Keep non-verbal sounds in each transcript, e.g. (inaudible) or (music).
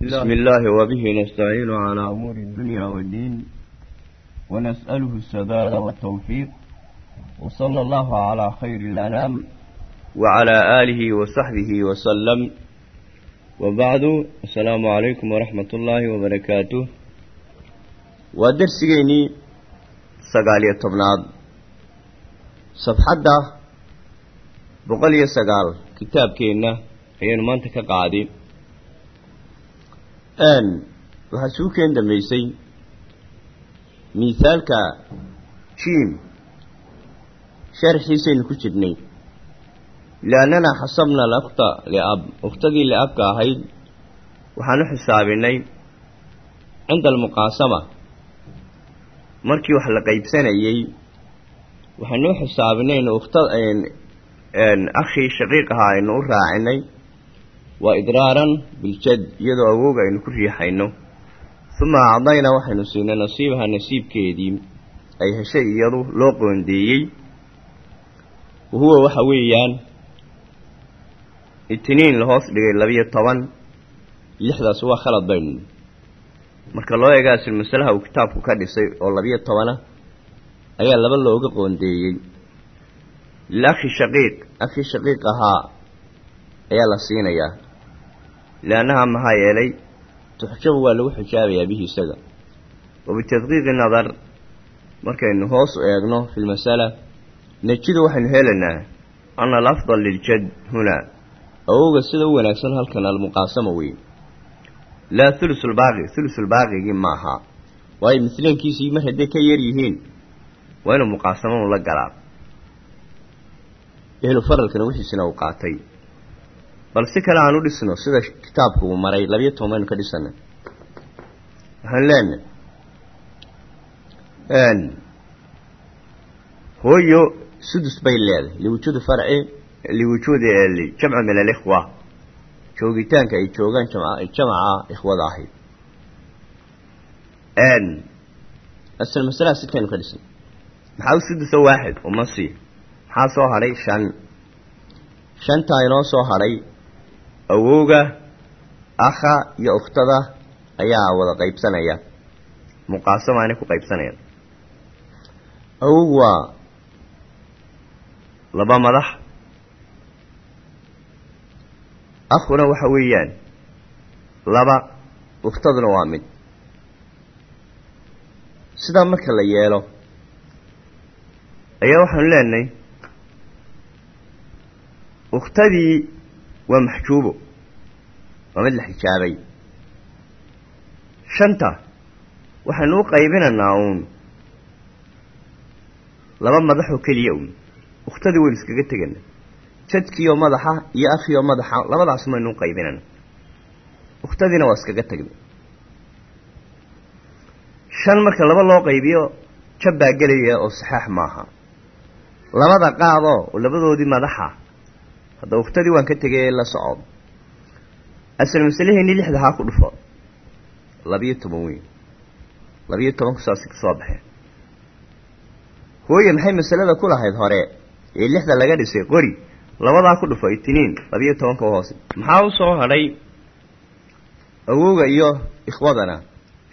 بسم الله وبه نستعين على أمور الدنيا والدين ونسأله السداد والتوفيق وصلى الله على خير الأنام وعلى آله وصحبه وسلم وبعد السلام عليكم ورحمة الله وبركاته ودرسيني سقالية طبناد صفحة بقلية سقال كتاب كينا ayaynu maanta ka qaadi waxaa suu keen dambaysay miisaalka jiim sharxiisaynu ku jirnay. Liannana xasabna alakta liab uktadii liabka ahayd waxaan u xisaabinay cinda almuqaasama markii wax la qaybsanayey waxaanu u xisaabinay inu ukta akhii shaqiiq ahaa aynu u raacinay waa idraaran biljad iyadoo awooga aynu ku riixayno. Uma acdaynaa waxaynu siinay nasiibaha nasiibkeedii ay heshay iyadu loo qoondeeyey. Wahuwa waxa weeyaan itiniin la hoos dhigay labiyo toban lixdaas waa khalad baynu marka loo eega asil masalaha uu kitaabku ka dhisay oo labiyo tobana ayaa laba looga qoondeeyey. Liakhi shaqiiq akhi shaqiiq ahaa ayaa la siinayaa liannaha maxaa yeelay tuxjabu waa lagu xijaabayaa bihi isaga wa bitadqiiqi nadar markaynu hoos u eegno fi lmasala najidu waxaynu helaynaa ana alafdal liljad hunaa awowga sida u wanaagsan halkan almuqaasama wey laa hulusulbaaqi hulusulbaaqigii maaha waayo mislaankiisii mar hadday ka yar yihiin waa inuu muqaasamadu la galaa ehlu faralkana wixiisina uu qaatay bal si kale aan u dhisno sida kitaabku uu maray labiyo toban baynu ka dhisana waxaan leenahay hooyo sudus bay leedahay liwujuudi farci liwujuudi jamci min alikhwa joogitaanka ay joogaan jamaca ikhwada ahayd. Asal masalaha sidkaynu ka dhisnay maxaa u sudusa waaxid? Uma sii. Maxaa soo hadhay shan? Shantaa inoo soo hadhay awowga akha iyo ukhtada ayaa wada qaybsanaya. Muqaasamaanay ku qaybsanayaan. Awowgu waa laba madax. Akhuna waxa weeyaan laba ukhtaduna waa mid. Sidaa marka la yeelo ayaa waxaanu leenahay ukhtadii waa maxjuubo waa mid la xijaabay. Shanta waxaynu u qaybinaynaa uun. Laba madaxoo keliya uun. Ukhtadii waynu iskaga tegana jadkiioo madaxa iyo akhiioo madaxa labadaas maynu u qaybinayna ukhtadiina waa iskaga tagnay shan marka laba loo qaybiyo jab baa gelaya oo saxaax maaha. Labada qaadoo oo labadoodii madaxa hadda ukhtadii waan ka tegay la socod. Asal masalaheenii lixda haa ku dhufo. Labiyo toban weyn. Labiyo tobanku saasi ka soo baxeen hooye maxay masalada ku lahayd hore? Ee lixda laga dhisay qori. Labadaa ku dhufo itiniin. Labiyo tobanka hoose maxaa u soo hadhay? Awowga iyo ikhwadana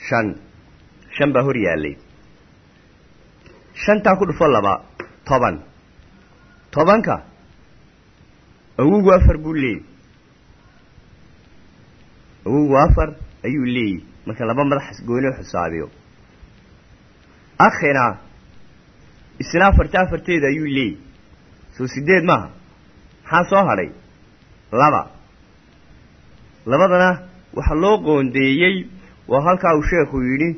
shan. Shan baa hor yaallay. Shantaa ku dhufo laba toban. Tobanka awowgu afar buu leeyay. Awowgu afar ayuu leeyay. Marka laba madax gooni xisaabiyo akhina isna afarta afarteeda ayuu leeyay. Soo sideed maaha. Maxaa soo hadhay laba. Labadana waxaa loo qoondeeyey waa halkaa uu sheekhu yidhi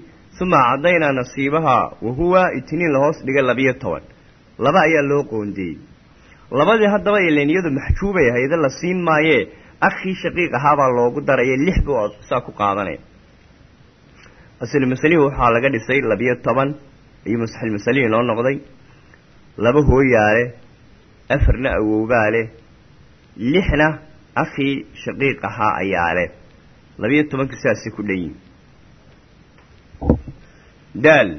uma caddaynaa nasiibaha wahuwa itiniin la hoos dhigay labiyo toban. Laba ayaa loo qoondeeyey labadii haddaba ilan iyadu maxjuubay ahayda la siin maayee akhii shaqiiq ahaabaa loogu daraya lix buu saa ku qaadanaya asal masalihii waxaa laga dhisay labiyo toban iyo masaxil masalihii noo noqday. Laba hooyaale afarna awowbaa leh lixna akhii shaqiiq ahaa ayaa leh labiyo tobanka sidaasay ku dhan yihiin daal.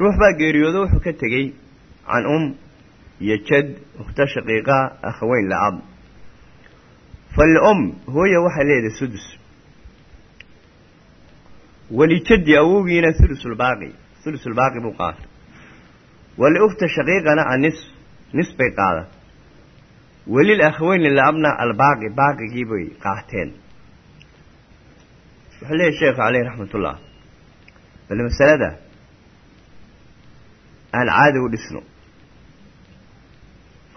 Ruux baa geeriyoodo wuxuu ka tegey can um shaqiiqa akhaweyn la-ab fal-um hooya waxay leedahay sudus walijaddi awowgiina thulusulbaaqi thulusulbaaqi buu qaatay waliukhta shaqiiqana anis nis bay qaadan welil akhweyni laabna albaaqi baaqigii bay qaateen wuxuu leeyahy sheekhu caleyh raxmatullah bal masalada aan caadi u dhisno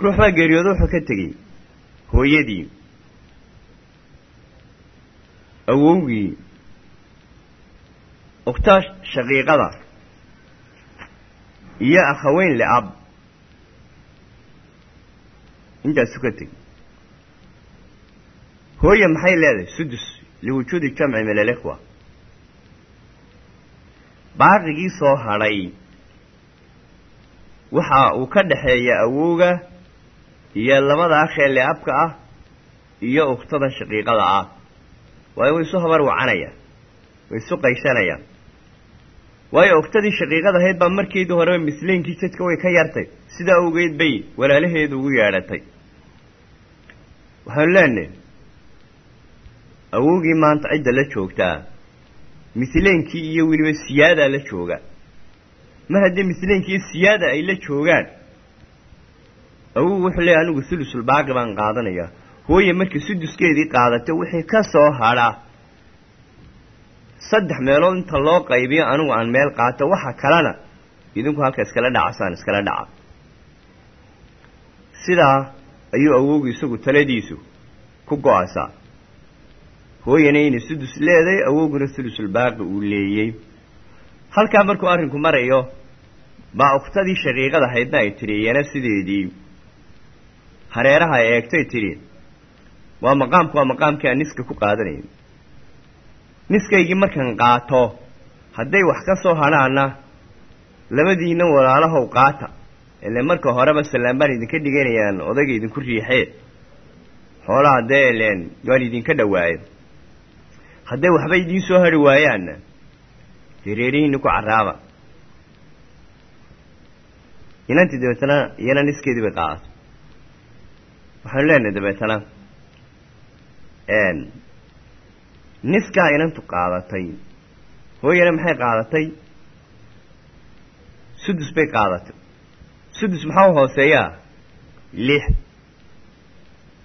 ruux baa geeriyoodo wuxuu ka tegey hooyadii awowgii ukhtaa shaqiiqada iyo akhaweyn liab intaasu ka tegey. Hooye maxay leedahay? Sudus liwujuudi jamci min alikhwa. Baaqigii soo hadhay waxa uu ka dhexeeya awowga iyo labada akhee liabka ah iyo ukhtada shaqiiqada ah. Waayo way isu habar wacanayaan way isu qaysanayaan waayo ukhtadii shaqiiqada ahayd baa markeedii horeba misleynkii jadka way ka yartay sidaa awgeed bay walaalaheedu ugu yeedhatay. Waxaanu leenahay awowgii maanta cidda la joogtaa misleynkii iyo weliba siyaadaa la jooga. Mar haddii misleynkii iyo siyaada ay la joogaan awow wuxuu leeyahy anigu thulusulbaaqi baan qaadanayaa hooye markii suduskeedii qaadatay wixii ka soo hadha saddex meelood inta loo qaybiyo anigu aan meel qaato waxa kalena. Idinku halka iskala dhacasaan iskala dhaca. Sidaa ayuu awowgu isagu taladiisu ku go'aysaa hooyana inay sudus leeday awowguna thulusulbaaqi uu leeyey halkaa markuu arrinku marayo baa ukhtadii shaqiiqada haydna ay tidhi iyana sideedii hareeraha ay eegtay tidhi waa maqaamku waa maqaamkii aan niska ku qaadanayay niskaygii markaan qaato hadday wax ka soo hadhaana labadiina walaalahow qaata. Ile marka horeba sallaan baan idinka dhiganayaan odayga idinku riixee. Xoolaha dee ileen waan idinka dhawaaye hadday waxba idiin soo hari waayaanna dee reerihiinni ku carraaba. Inantii dabeetana iyana niskeedii bay qaadato waxaanu leenahay dabeetana niskaa inantu qaadatay hooyana maxay qaadatay? Sudus bay qaadatay. Sudus maxaa u hooseeyaa? Lix.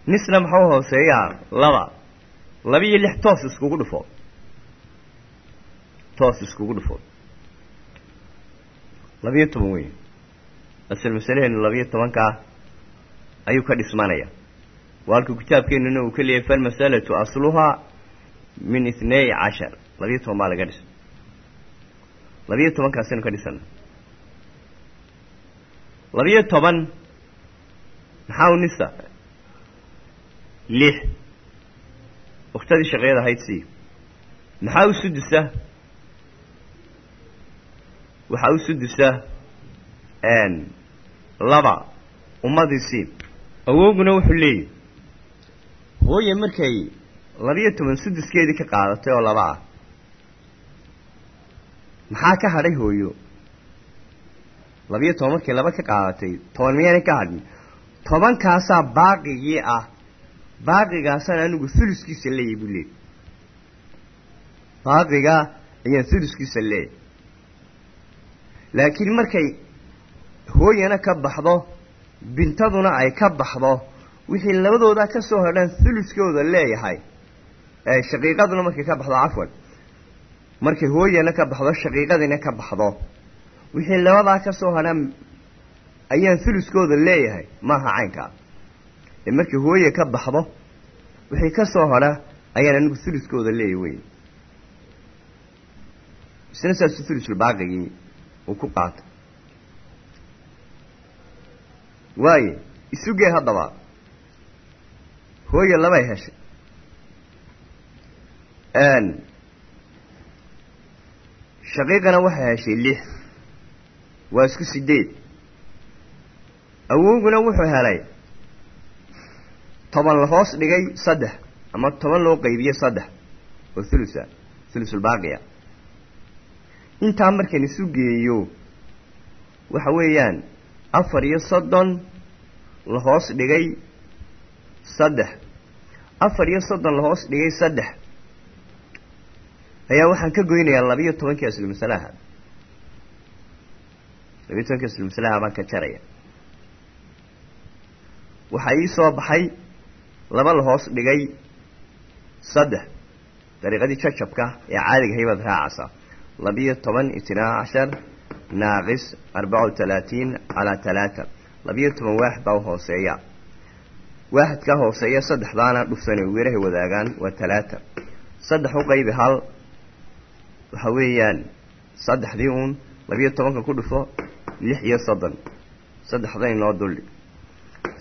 Nisna maxaa u hooseeyaa? Laba. Laba iyo lix toos iskugu dhufo. Toos iskugu dhufo. Labiyo toban wey asal masalaheenu labiyo tobankaa ayuu ka dhismanaya waa halka kitaabkeenuna uu ka leeyahay falmasalatu asluhaa min ithnay cashar. Labiyo toban baa laga dhisa labiyo tobankaasaynu ka dhisana. Labiyo toban maxaa u nisa? Lix. Ukhtadii shaqeeyada ahayd sii. Maxaa u sudusa waxaa u sudusa laba ummadii awowguna wuxuu leeyahy hooye markay labiyo toban suduskeedii ka qaadatay oo laba ah. Maxaa ka hadhay hooyo? Labiyo toban markay laba ka qaadatay toban miyaanay ka hadhin? Tobankaasaa baaqigii ah. Baaqigaasaan anigu thuluskiisa leeyahy buu leeyay baaqigaa ayaan thuluskiisa leeyahy laakiin markay hooyana ka baxdo bintaduna ay ka baxdo wixii labadooda ka soo hadhaan thuluskooda leeyahay shaqiiqaduna markay ka baxdo cafwan markay hooyana ka baxdo shaqiiqadina ka baxdo wixii labadaa ka soo hadhaan ayaan thuluskooda leeyahay maaha caynkaa ee markay hooye ka baxdo wixii ka soo hadha ayaan anigu thuluskooda leeyahy wey isna saasu thulusulbaaqigii uu ku qaatay waaye isugee haddaba. Hooye labay heshay shaqiiqana waxay heshay lix. Waa isku sideed. Awowguna wuxuu helay toban la hoos dhigay saddex ama toban loo qaybiyey saddex oo thulusa thulusulbaaqiya intaa markan isu geeyo waxa weeyaan afar iyo soddon la hoos dhigay saddex. Afar iyo soddon lahoos dhigay saddex. Ayaa waxaan ka goynayaa labiyo tobankii aslu masalaha labiyo tobankii aslu masalaha baan ka jaraya. Waxaa ii soo baxay laba lahoos dhigay saddex. Dariiqadii jajabka ee caadiga haybaad raacaysaa. Labiyo toban itnaa cashar naaqis arbaca talaatiin calaa talaata labiyo toban waaxid baa hooseeya waaxidkaa hooseeya saddexdaana dhufsanay weerahay wadaagaan waa talaata saddex u qaybi hal waxa weeyaan saddexdii uun labiyo tobanka ku dhufo lix iyo soddon saddexda inoo duldhig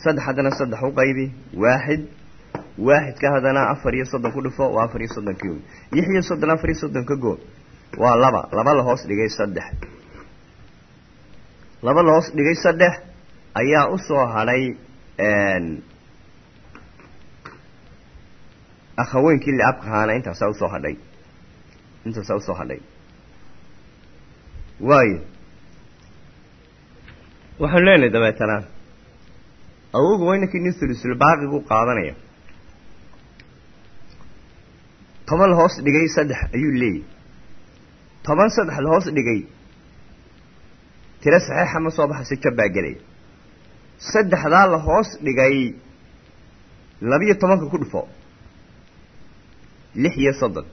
saddex haddana saddex u qaybi waaxid waaxidka haddana afar iyo soddon ku dhufo waa afar iyo soddonkii uun lix iyo soddon afar soddon ka goo waa laba laba la hoos dhigay saddex laba la hoos dhigay saddex ayaa u soo hadhay akhaweynkii liabkahaana intaasaa u soo hadhay intaasaa u soo hadhay waayo waxaanu leenahay dabeetana. Awogu waa inankii nin thulusulbaaqigu qaadanaya. Toban la hoos dhigay saddex ayuu leeyahy toban saddex la hoos dhigay tiro saxiixa ma soo baxaysa jabbaa gelaya saddexdaa la hoos dhigay labiyo tobanka ku dhufo. Lix iyo soddon.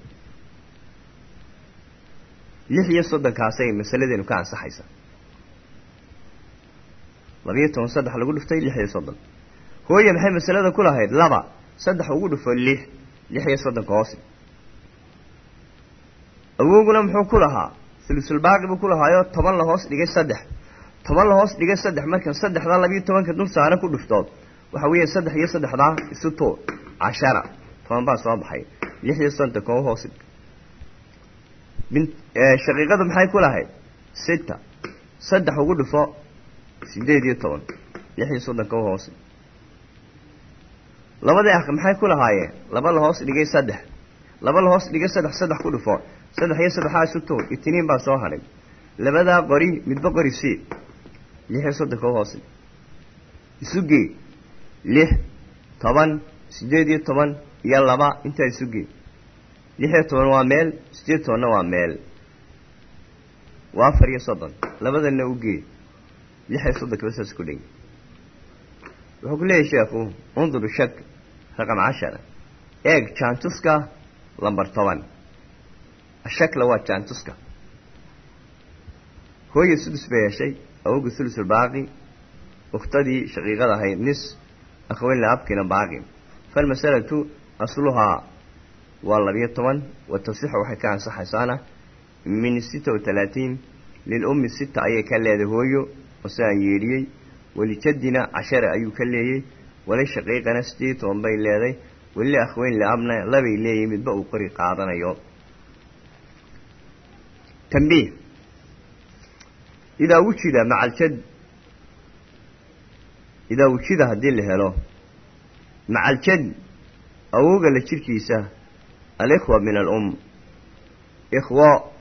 Lix iyo soddonkaasay masaladeenu ka ansaxaysa. Labiyo toban saddex lagu dhuftay lix iyo soddon. Hooye maxay masalada ku lahayd? Laba. Saddex ugu dhufo lix. Lix iyo soddonka hoose awowguna muxuu ku lahaa thulusulbaaqi buu ku lahaayo toban la hoos dhigay saddex. Toban la hoos dhigay saddex markan saddexdaa labiyo tobanka dul saaran ku dhuftood. Waxa weeye saddex iyo saddexdaa isu tuur cashara. Toban baa soo baxay. Lix iyo soddonka u hoos shaqiiqadu maxay ku lahayd? Sita. Saddex ugu dhufo sideed iyo toban. Lix iyo soddonka u hoos labadii akh maxay ku lahaayeen? Laba la hoos dhigay saddex. Laba la hoos dhigay saddex saddex ku dhufo saddex iyo saddexaa isu tuur itiniin baa soo hadhay. Labadaa qori midba qori sii lix iyo soddonka u hoos isu gee lix toban sideed iyo toban iyo laba intaa isu gee. Lix iyo toban waa meel sideed tobanna waa meel. Waa afar iyo soddon labadana u gee. Lix iyo soddonkiba saas ku dhegi wuxuu ku leeyahy sheekhu unduru shak raqam cashara. Eeg jaantuska lamber toban ashakla waa jaantuska hooya sudus bay heshay awoga thulusul baaqi ukhtadii shaqiiqada ahayd nis akhweyn laabkina baaqi falmasalatu asluhaa waa labiyo toban wa tasixu waxay ka ansaxaysaana min sita wa talaatiin lilummi sita ayay ka leeday hooyo oo sidaan yeedhiyey welijaddina cashara ayuu ka leeyey wali shaqiiqana sideed toban bay leeday weli akhweyn laabna labay leeyihiin midba uu qori qaadanayo tambiih idaa wujida maca aljad idaa wujida haddii la helo maca aljad awooga la jirkiisa alikhwa min alum ikhwo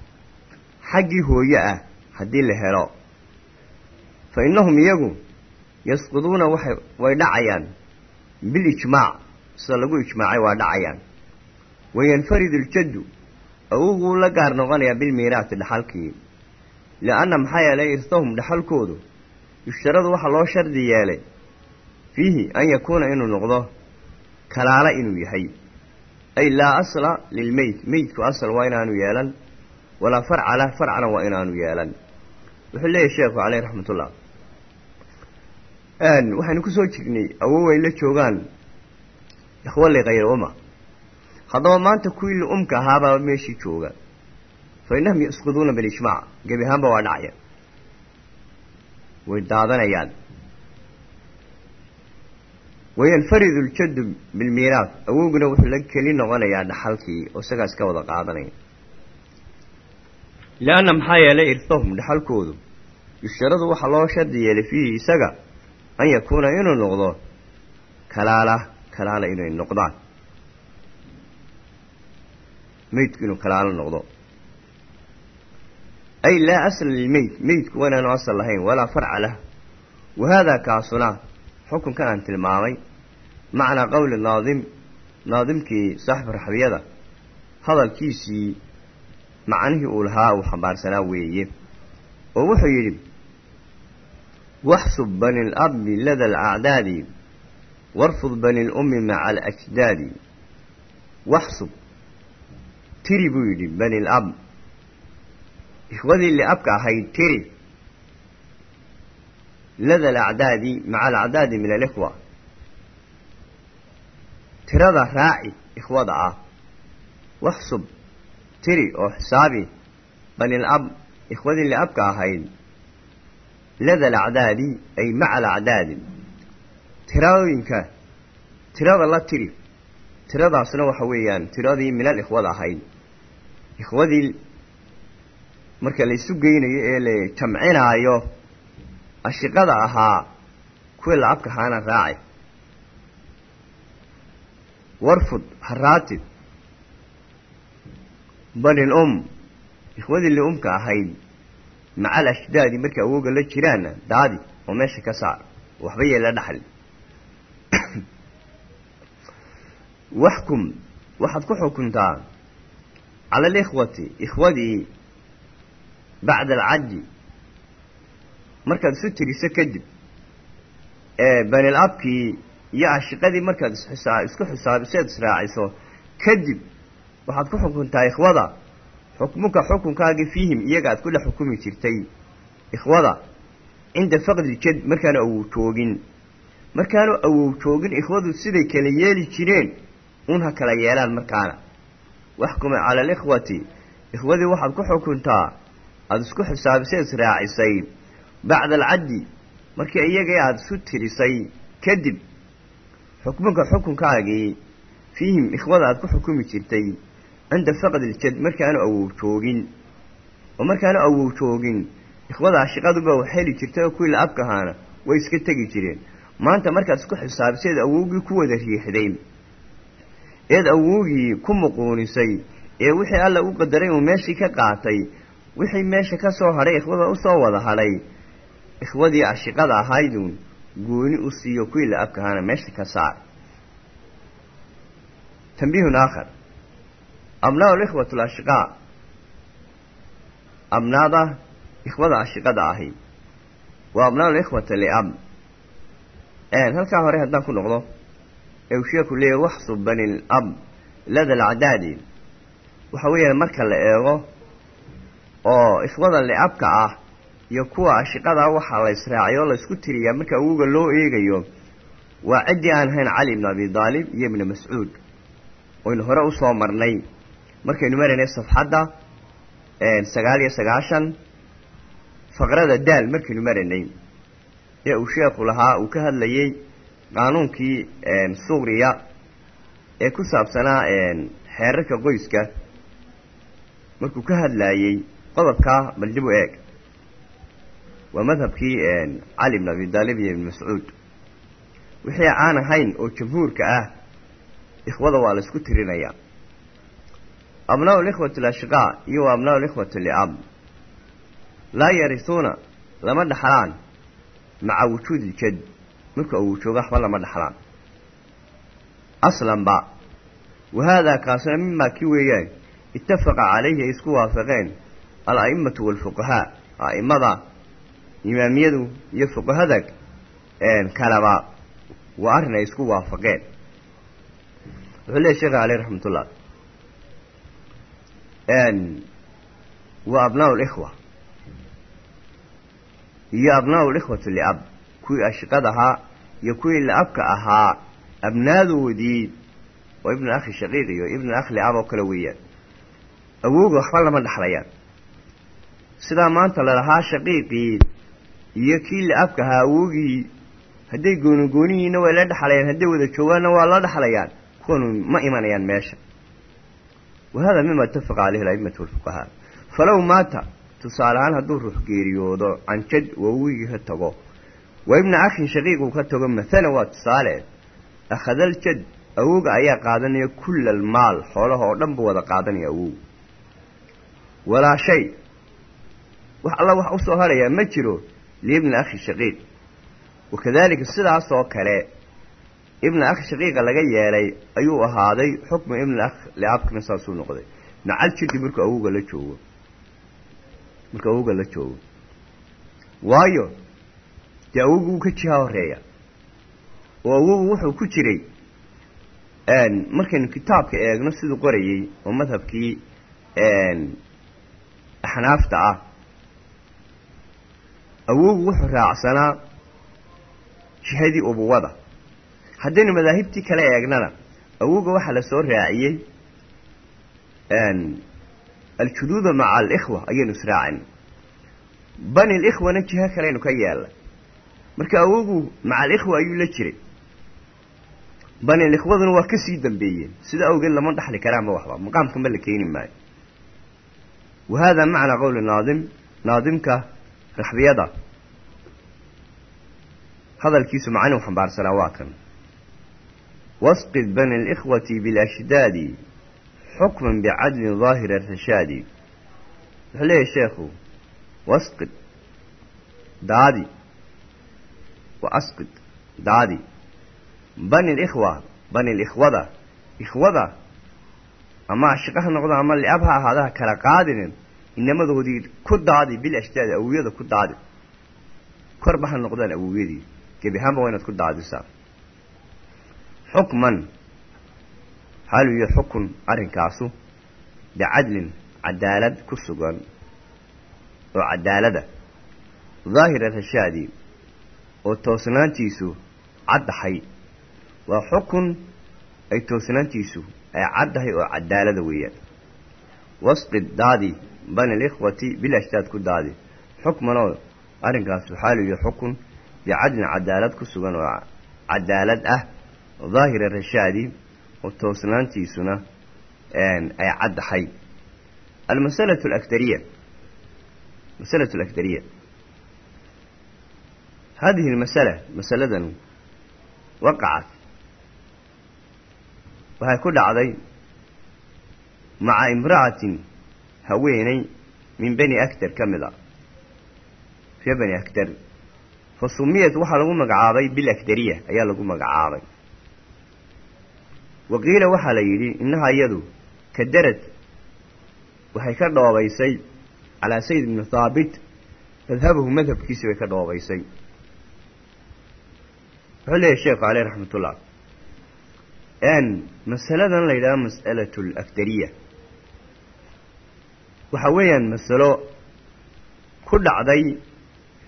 xaggii hooye ah haddii la helo fa innahum iyagu yasquduuna waxay way dhacayaan ljaddu awoguu la gaar noqonayaa bilmiiraati dhaxalkii. Lianna maxaa yeelay irtahum dhaxalkoodu yushtaradu waxaa loo shardi yeelay fiihi an yakuuna inuu noqdo kalaala inuu yahay. Ay laa asla lilmeyd meydku asal waa inaanu yeelan walaa farca lah farcana waa inaanu yeelan. Wuxuu leeyahy sheekhu caleyh raxmatullah. Waxaynu ku soo jirnay awow ay la joogaan ikhwali khayr uma haddaba maanta kuwii li-umka ahaabaa meeshii jooga. Fa innahum yasquduuna bilijmaac gebi ahaanba waa dhacya. Way daadanayaan. Wayanfaridu ljaddu bilmiiraat awowguna wuxuu la keli noqonayaa dhaxalkii oo isagaas ka wada qaadanaya. Lianna maxaa yeelay irthahum dhaxalkoodu. Yushtaradu waxaa loo shardi yeelay fiihi isaga an yakuuna inuu noqdo kalaala kalaala inay noqdaan meydku inuu kalaalo noqdo. Ay laa asla lilmeyd meydku waa inaanu asal lahayn walaa farca lah. Wa haadaa kaasuna xukunkan aan tilmaamay macnaa qowli naadim naadimkii saaxibu raxbiyada hadalkiisii macnihii uu lahaa uu xambaarsanaa weeye. Oo wuxuu yidhi waxsub bani labi lada alacdaadi warfud bani lummi maca alajdaadi. Waxsub tiri buu yidhi bani lab ikhwadii liabka ahayd tiri. Lada alacdaadi maca alacdaadi min alikhwa. Tirada raaci ikhwada ah. Waxsub tiri oo xisaabi. Banil ab ikhwadii liabka ahayd. Lada alacdaadi ay maca alacdaadi tirooyinka tirada la tiri. Tiradaasna waxa weeyaan tiradii minal ikhwada ahayd ikhwadii marka la isu geynayo ee la jamcinaayo ashiqada ahaa kuwii la-abka ahaana raaci warfud haraatib banil um ikhwadii li-umka ahayd maca alashdaadi markay awooga la jiraanna daadi oo meesha ka saar waxba yeela dhaxli. (coughs) Waxkum waxaad ku xukuntaa alikhwati ikhwadii bacda alcaji markaad isu tiriso kadib ee banil abkii iyo ashiqadii markaad isxisaa isku xisaabiseed israaciso kadib waxaad ku xukuntaa ikhwada xukmuka xukunkaagii fiihim iyaga aad ku dhex xukumi jirtay ikhwada cinda faqdi jad markaanu awow joogin markaanu awow joogin ikhwadu siday kala yeeli jireen un kala yeelaan markaana waxkuma cala alikhwati ikhwadii waxaad ku xukuntaa aada isku xisaabisay israacisay bacda alcaddi markii iyagii aada isu tirisay kadib xukmuka xukunkaagii fiihim ikhwada aada ku xukumi jirtay cinda faqdi iljad markaanu awow joogin oo markaanu awow joogin ikhwada ashiqaduba wax heli jirtay oo kuwii la-abka ahaana way iska tegi jireen maanta markaad isku xisaabiseed awowgii ku wada riixday eed awowgii ku muquunisay ee wixii alla u qadaray uu meeshii ka qaatay wixii meesha ka soo hadhay ikhwada u soo wada hadhay ikhwadii ashiqada ahayduun gooni u siiyo kuwii la-abka ahaana meesha ka saar. Tanbiihun aakhar. Abnaa likhwat lashiqaa abnaada ikhwada ashiqada ahi. Waa abnaa likhwata liab halkaa hore haddaan ku noqdo ee uu sheeku leeyahy waxsub bani lab lada alacdaadi waxa weeyaan marka la eego oo ikhwada liabka ah iyo kuwa ashiqada waxaa la israaciyo la isku tiriyaa marka awowga loo eegayo waa ciddii aan ahayn cali ibnu abi daalib iyo ibnu mascuud oynu hore u soo marnay. Markaynu maraynay safxadda sagaal iyo sagaashan faqrada daal markaynu maraynay ee uu sheekhu lahaa uu ka hadlayey qaanuunkii suuriya ee ku saabsanaa xeerarka qoyska markuu ka hadlaayey qodobkaa bal eeg. Waa madhabkii cali ibn abi daalib ibn mascuud. Wixii aan ahayn oo jamhuurka ah ikhwada waa la isku tirinayaa. Abnaa likhwati lashiqaa iyo wa abnaa likhwati liab laa yarisuuna lama dhaxlaan maca wujuudi jad marka uu joogo waxba lama dhaxlaan. Aslanba wa haadaa kaasna mimaa kii weeyaan ittafaqa calayhi ay isku waafaqeen al-a'immatu waalfuqahaa a'imada imaamiyadu iyo fuqahada kaleba waa arrin ay isku waafaqeen. Wuxuu leeyahy sheekh caleyh raxmatullah waa abnaa likhwa iyo abnaa likhwati liab kuwii ashiqada ahaa iyo kuwii la-abka ahaa abnaadoodii oo ibnu akhi shaqiiq iyo ibnu akh liab oo kale weeyaan. Awowga waxba lama dhexlayaan sidaa maanta lalahaa shaqiiqii iyo kii la-abka ahaa awowgii hadday goonigoonihiina way la dhexlayaan hadday wada joogaanna waa la dhexlayaan kuwanu ma imanayaan meesha. Wa hada mima itafaqa caleyhi alaimatu walfuqahaa. Falow maata tusaale ahaan hadduu ruux geeriyoodo canjad wawigii ka tago wa ibna akhin shaqiiq uu ka tago mathalan waa tusaale akhadal jad awowga ayaa qaadanaya kulla almaal xoolaha oo dhan buu wada qaadanaya awow walaa shay wax alla wax u soo hadhayaa ma jiro liibni akhi shaqiiq wakadalika sidaas oo kale ibna akh shaqiiqa laga yeelay ayuu ahaaday xukmu ibna akh liabkina saasuu noqday macal jiddi markuu awowga la joogo markuu awowga la joogo waayo dee awowgu wuu ka jiha horreeya oo awogu wuxuu ku jiray markaynu kitaabka eegno siduu qorayey oo madhabkii axnaafta ah. Awogu wuxuu raacsanaa jihadii ubuwada. Haddaynu madaahibtii kale eegnana awoga waxaa la soo raaciyey aljuduuda maca alikhwa ayaynu israacin bani likhwana jiho kaleynu ka yeelnay marka awogu maca alikhwa ayuu la jiray. Bani likhwaduna waa ka sii dambeeyeen. Sida awgeed lama dhaxli karaanba waxba. Maqaamkanba la keeni maayo. Wa hada macnaa qowli naadim. Naadimka raxbiyada. Hadalkiisu macnuu xambaarsanaa waa kan. Wasqid bani likhwati bilashdaadi xukman bicadlin daahir arashaadi wuxuu leeyahay sheekhu wasqid daadi wa asqid daadi bani likhwa bani likhwada ikhwada ama ashiqa ha noqdo ama liab ha ahaadaha kala qaadinin inamadoodii ku daadi bil ashdaadi awowiyada ku daadi korba ha noqdaan awowyadii gebi ahaanba waa inaad ku daadisaa xukman xaalu iyo xukun arrinkaasu bicadlin cadaalad ku sugan oo toosnaantiisu caddahay. Waa xukun ay toosnaantiisu ay caddahay oo cadaalada weeyaan. Wasqid daadi bani likhwati bil ashdaad ku daadi. Xukmanoo arrinkaasu xaalu iyo xukun bicadlin cadaalad ku sugan oo cadaalad ah daahira rashaadi oo toosnaantiisuna ay caddahay. Almasalatu alakdariya masalatu alakdariya hadihi almasala masaladan waqacat waxay ku dhacday maca imra'atin haweeney min bani aktar ka mid a ree bani aktar fa sumiyat waxaa lagu magacaabay bilakdariya ayaa lagu magacaabay wa qiila waxaa la yidhi innaha iyadu kadarad waxay ka dhoobaysay calaa sayd ibni thaabit madhabahu madhabkiisi bay ka dhoobaysay wuxuu leeyahy sheekhu caleyh raxmatullah masaladan la yidhaha mas'alatu alakdariya waxa weeyaan masalo ku dhacday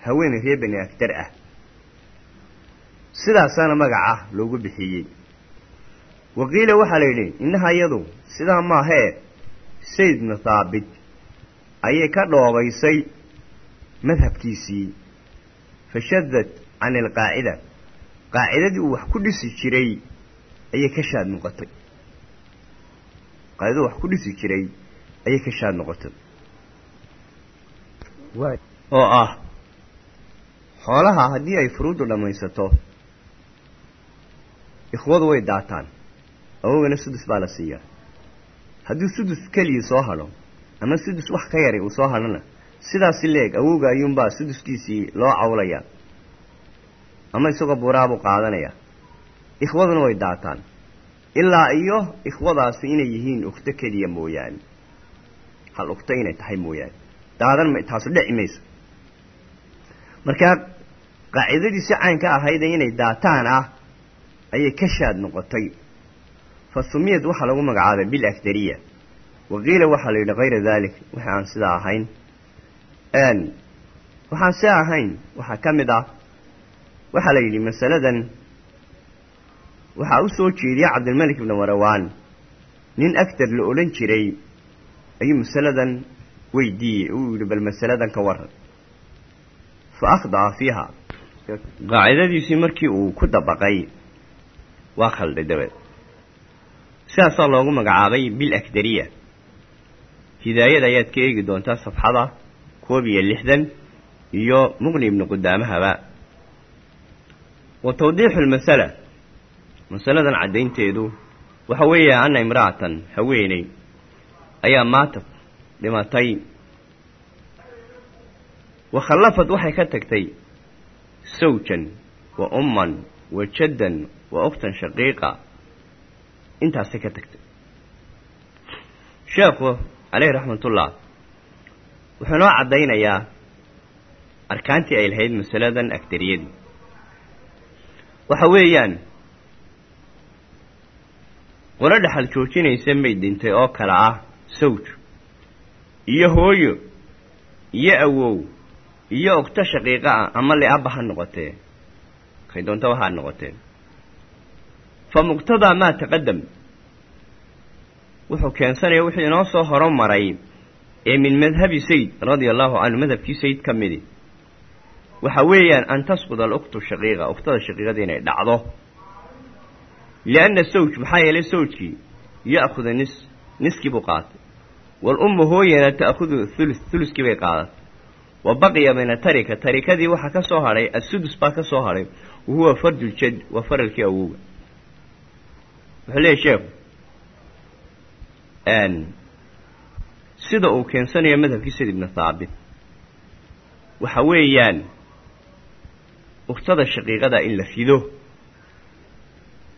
haweeney reer bani akdar ah. Sidaasaana magaca loogu bixiyey. Wa qiila waxaa la yidhi innaha iyadu sidaa maahee sayd ibnu thaabit ayay ka dhoobaysay madhabkiisii fashadad can alqaacida qaacidadii uu wax ku dhisi jiray ayay ka shaad noqotay. Qaacidadu wax ku dhisi jiray ayay ka shaad noqotay. Oo ah xoolaha haddii ay furuuddu dhammaysato ikhwadu way daataan. Awogana sudus baa la siiyaa haddii sudus keligii soo hadho ama sudus wax ka yaray uu soo hadhona sidaasi leeg awowga ayuunbaa suduskiisii loo cawlayaa ama isagoo buuraabuu qaadanayaa ikhwaduna way daataan. Ilaa iyo ikhwadaasi inay yihiin ukhto keliya mooyaane. Hal ukhto inay tahay mooyaane. Daadan taasu dhici markaa qaacidadii si caynka ahayd inay daataan ah ayay ka shaad noqotay. Fa sumiyad waxaa lagu magacaabay bilakdariya wa qiila waxaa la yidhi kayra dalik waxa aan sidaa ahayn. Waxaan sidaa ahayn. Waxaa ka mid ah waxaa la yidhi masaladan waxaa u soo jeediyey cabdilmalik ibni marawaan nin agtar la odhan jiray ayuu masaladan weydiiyey. Uu yidhi bal masaladan ka waran fa akhda'a fiiha. Qaacidadiisii markii uu ku dabaqay waa khalday dabeed sidaasaa loogu magacaabay bil akdariya hidaayada ayaad ka eegi doontaa safxada koob iyo lixdan iyo muqni ibnu qudaamahaba wa tawdiixu lmasala masaladan caddaynteedu waxa weeya anna imra'atan haweeney ayaa maatad dhimatay wa khallafad waxay ka tagtay sawjan wa umman wa jaddan wa ukhtan shaqiiqa intaasay ka tagtay sheekhu caleyhi raxmatullah wuxuu noo caddaynayaa arkaantii ay lahayd masaladan agtariyadii waxa weeyaan qolo dhexal joojinaysa may dhintay oo kale ah sawj iyo hooyo iyo awow iyo ogto shaqiiqa ah ama liaba ha noqotee kay doontaba ha noqotee. Fa muqtadaa maa taqadam wuxuu keensanaya wuxuu inoo soo horomaray ee min madhabi sayd radia allahu canhu madhabkii sayd ka midi waxa weeyaan an tasquda aluktu shaqiiqa uktada shaqiiqada inay dhacdo. Lianna sawj maxaa yeelay sawjkii ya'khudu nis niskii buu qaatay. Wal-ummu hooyana ta'khudu thulu thuluskii bay qaadatay wa baqiya mina tarika tarikadii waxaa ka soo hadhay assudus baa ka soo hadhay wa huwa farduljad waa faralkii awowga. Wuxuu leeyahy sheekhu sida uu keensanayo madhabkii sayd ibnu thaabit waxa weeyaan uktada shaqiiqada in la fido.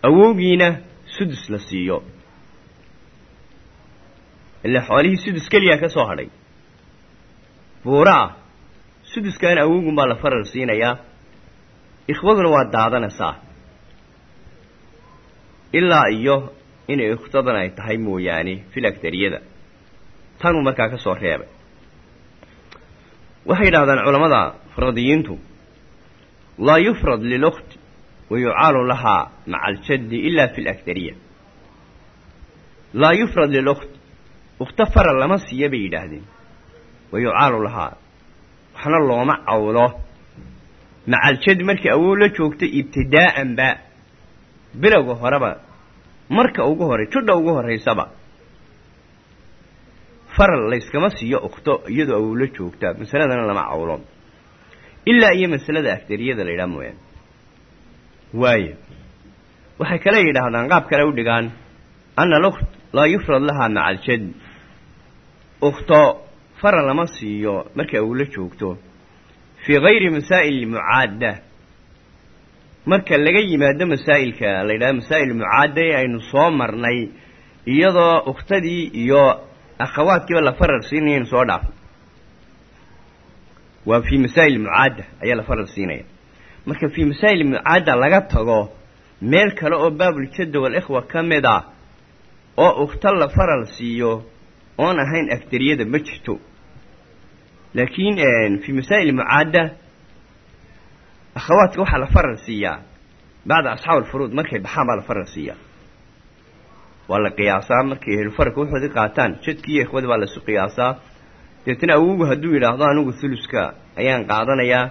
Awowgiina sudus la siiyo. Ile xoolihii sudus keliyaa ka soo hadhay. Buura suduskaana awowgun baa la faral siinayaa. Ikhwaduna waa daadanaysaa. Ilaa iyo inay ukhtadan ay tahay mooyaane fil agtariyada tanuu markaa ka soo reebay. Waxay yidhahdaan culammada faradiyiintu laa yufrad lilukhti wa yucaalu lahaa maca aljaddi ila fi lagtariya laa yufrad lilukhti ukhto faral lama siiya bay yidhaahdeen. Wa yucaalu lahaa waxna looma cawlo maca aljaddi markii awow la joogtay ibtidaa'anba bilowga horeba marka ugu horey judha ugu horraysaba faral layskama siiyo ukhto iyadoo awow la joogtaa masaladana lama cawlo ilaa iyo masalada agtariyada la yidhaha mooyaane waayo waxay kale yidhaahdaan qaab kale u dhigaan ana alukt laa yufrad lahaa maca aljad ukhto faral lama siiyo markay awow la joogto fii gayri masaa'il mucaadda marka laga yimaado masaa'ilka la yidhahdo masaa'il mucaadda ee aynu soo marnay iyadoo ukhtadii iyo akhawaadkiiba la faral siinayaynu soo dhaafno waa fii masaa'il mucaadda ayaa la faral siinaya. Marka fii masaa'il mucaadda laga tago meel kale oo baabuljadda walikhwa ka mid a oo ukhto la faral siiyo oon ahayn laakiin fii masaa'il mucaadda akhawaadka waxaa la faral siiyaa. Bacda asxaab alfuruud markay baxaan la faral siiyaa. Waa la qiyaasaa markay ehlufaralka waxoodii qaataan jadkii iyo ikhwadii baa qiyaasaa deetna awowgu hadduu yidhaahdo anigu thuluska ayaan qaadanayaa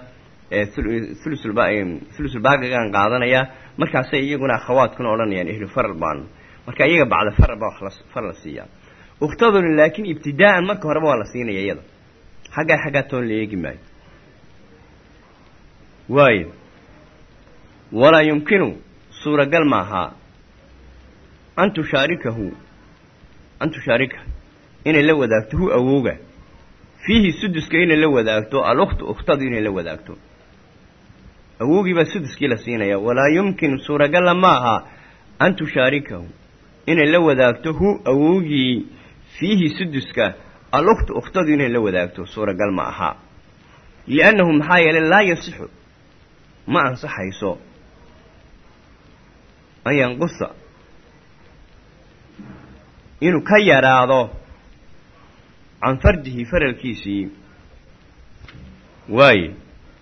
thulusulbaaqigaan qaadanayaa markaasay iyaguna akhawaadkuna odhanayaan ehlu faral baanu marka iyaga bacda faral baa faral la siiyaa. Ukhtaduna laakiin marka horeba waa la siinaya iyada. Xaggaa xaggaa toon la eegi maayo. Waayo. Walaa yumkinu suuragal maahaa an tushaarikahu an tushaarika inay la wadaagto hu fiihi suduska inay la wadaagto alukhtu ukhtadu inay la wadaagto. Awowgii baa suduskii la siinaya walaa yumkin suuragalla ma aha an tushaarikahu inay la wadaagto hu awowgii fiihi suduska alukhtu ukhtadu inay la wadaagto suuragal ma aha. Liannahu maxaa yeelay laa yasixu ma ansaxayso. An yanqusa inuu ka yaraado can fardihi faralkiisii waaye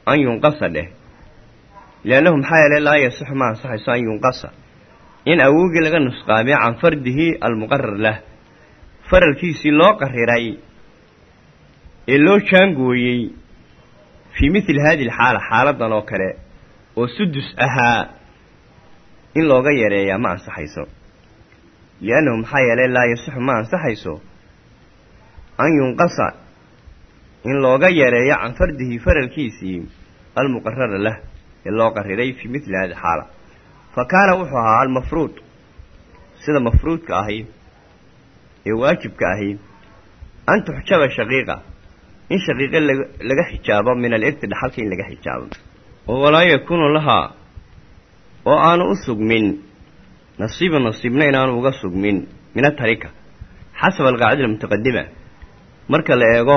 an yunqasa dheh liannahu maxaa yeelay laa yasixu ma ansaxayso an yunqasa in awowgii laga nusqaamiyo can fardihi almuqarar lah faralkiisii loo qariray ee loo jaangooyey fii mithli haadihi alxaala xaaladan oo kale oo sudus ahaa in looga yareeyaa ma ansaxayso liannahu maxaa yeelay laa yasixu ma ansaxayso an yunqasa in looga yareeyo can fardihi faralkiisii almuqarara lah ee loo qariray fii mithli hadi xaala. Fa kaana wuxuu ahaa almafruud sida mafruudka ahi ee waajibka ahi an tuxjaba shaqiiqa in shaqiiqe laga xijaabo min alirti dhaxalka in laga xijaabo. Oo walaa yakuunu lahaa oo aanu u sugmin nasiiba nasiibna inaanu uga sugmin min atarika xasaba alqaacida almutaqadima marka la eego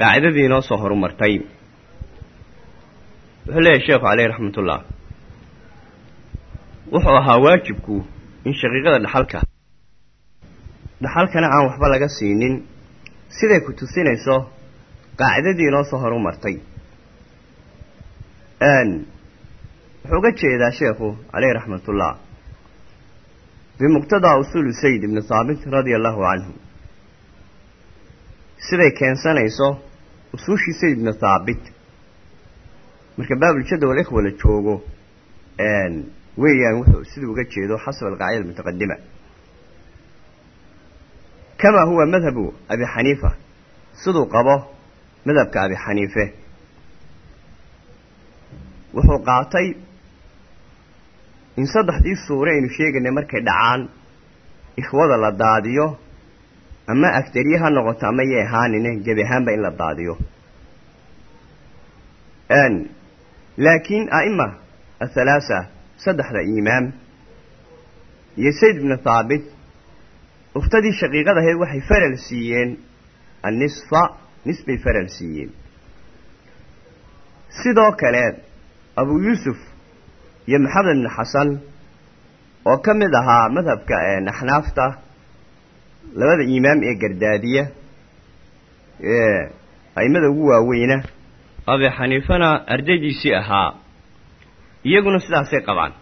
qaacidadii inoo soo horumartay wuxuu leeyahy sheekhu caleyh raxmatullah wuxuu ahaa waajibku in shaqiiqada dhaxalka dhaxalkana aan waxba laga siinin siday ku tusinayso qaacidadii inoo soo horumartay. Wuxuu uga jeedaa sheekhu caleyh raxmatullah bimuqtadaa usuulu sayd ibni haabit radia allahu canhu siday keensanayso usuushii sayd ibni haabit marka baabuljada walikhwa la joogo weeyaan wuxuu siduu uga jeedo xasab alqaacida almutaqadima kamaa huwa madhabu abi xaniifa siduu qabo madhabka abi xaniife wuxuu qaatay in saddexdii suure aynu sheegaynay markay dhacaan ikhwada la daadiyo ama agdariye ha noqoto ama yay ahaanine gebi ahaanba in la daadiyo laakiin a'ima athalaasa saddexda imaam iyo sayd ibnu thaabit ukhtadii shaqiiqada ahayd waxay faral siiyeen annisfa nisbay faral siiyeen. Sidoo kale abu yuusuf iyo maxamed ibnu xasan oo ka mid ahaa madhabka naxnaafta labada imaam ee gardaadiya ee a'immada ugu waaweyna abi xaniifana ardaydiisii ahaa. Iyaguna sidaasay qabaan.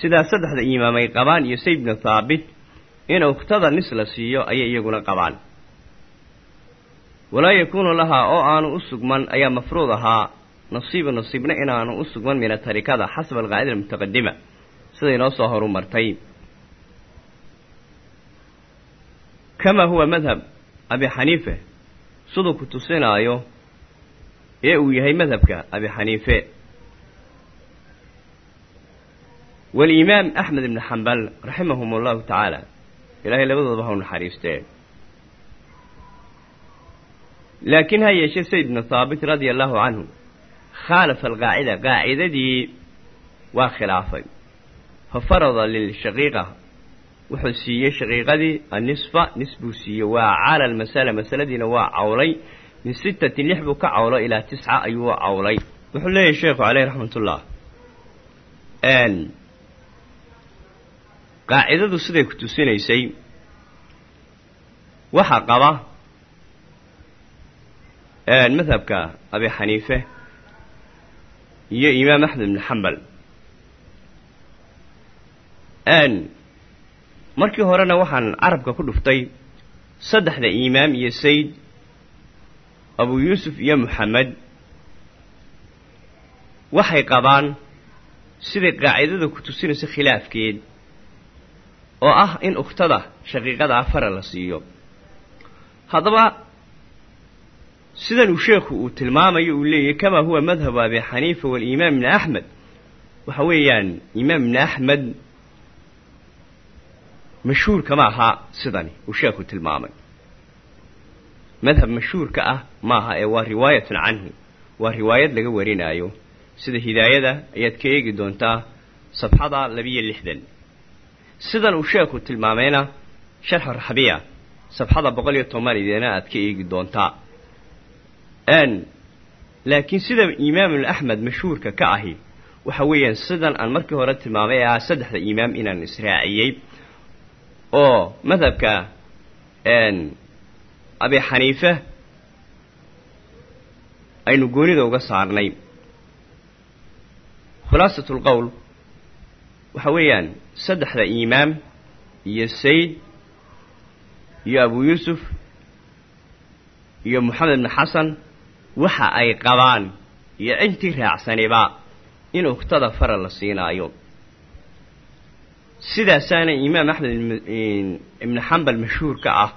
Sidaas saddexda imaam ay qabaan iyo sayd ibnu thaabit in ukhtada nis la siiyo ayay iyaguna qabaan. Walaa yakuunu lahaa oo aanu u sugman ayaa mafruud ahaa. Nasiibu nasiibna inaanu u sugman mina tarikada xasaba alqaacida almutaqadima siday noo soo horumartay kamaa huwa madhab abi xaniife siduu ku tusinaayo ee uu yahay madhabka abi xaniife walimaam axmed ibni xambal raximahum allahu tacaala ilaahay labadoodaba hau naxariistee laakiin ha yeeshee sayd ibnu thaabit radia allahu canhu khaalafa alqaacida qaacidadii waa khilaafay fa wuxuu siiyey shaqiiqadii annisfa nis buu siiyey. Waa cala almasala masaladiina waa cawlay. Min sittatin lix buu ka cawlo ilaa tisca ayuu cawlay. Wuxuu leeyahay sheekhu caleyh raxmatullah qaacidadu siday ku tusinaysay waxaa qaba madhabka abi xaniife iyo imaam axmed ibn xambal markii horena waxaan carabka ku dhuftay saddexda imaam iyo sayd abu yuusuf iyo moxamed waxay qabaan siday qaacidada ku tusinayso khilaafkeed oo ah in ukhtada shaqiiqada afara la siiyo. Haddaba sidan uu sheekhu uu tilmaamayo uu leeyahy kamaa huwa madhabu abi xaniifa walimaam ibni axmed waxa weeyaan imaam ibni axmed mashhuurkama aha sidani uu sheekhu tilmaamay madhab mashhuurka ah maaha ee waa riwaayatun canhu waa riwaayad laga warinaayo sida hidaayada ayaad ka eegi doontaa safxada labiyo lixdan sidan uu sheekhu tilmaamayna sharxu raxbiya safxada boqol iyo toban ideena aad ka eegi doontaa laakiin sida imaamul axmed mashhuurka ka ahi waxa weeyaan sidan aan markii hore tilmaamay ah saddexda imaam inaan israaciyey oo madhabka abi xaniife aynu goonida uga saarnay. Khulaasatu lqowl waxa weeyaan saddexda imaam iyo sayd iyo abu yuusuf iyo moxamed ibn xasan waxa ay qabaan iyo intii raacsaniba in ukhtada fara la siinaayo sidaasaana imaam axmed ibnu xambal mashhuur ka ah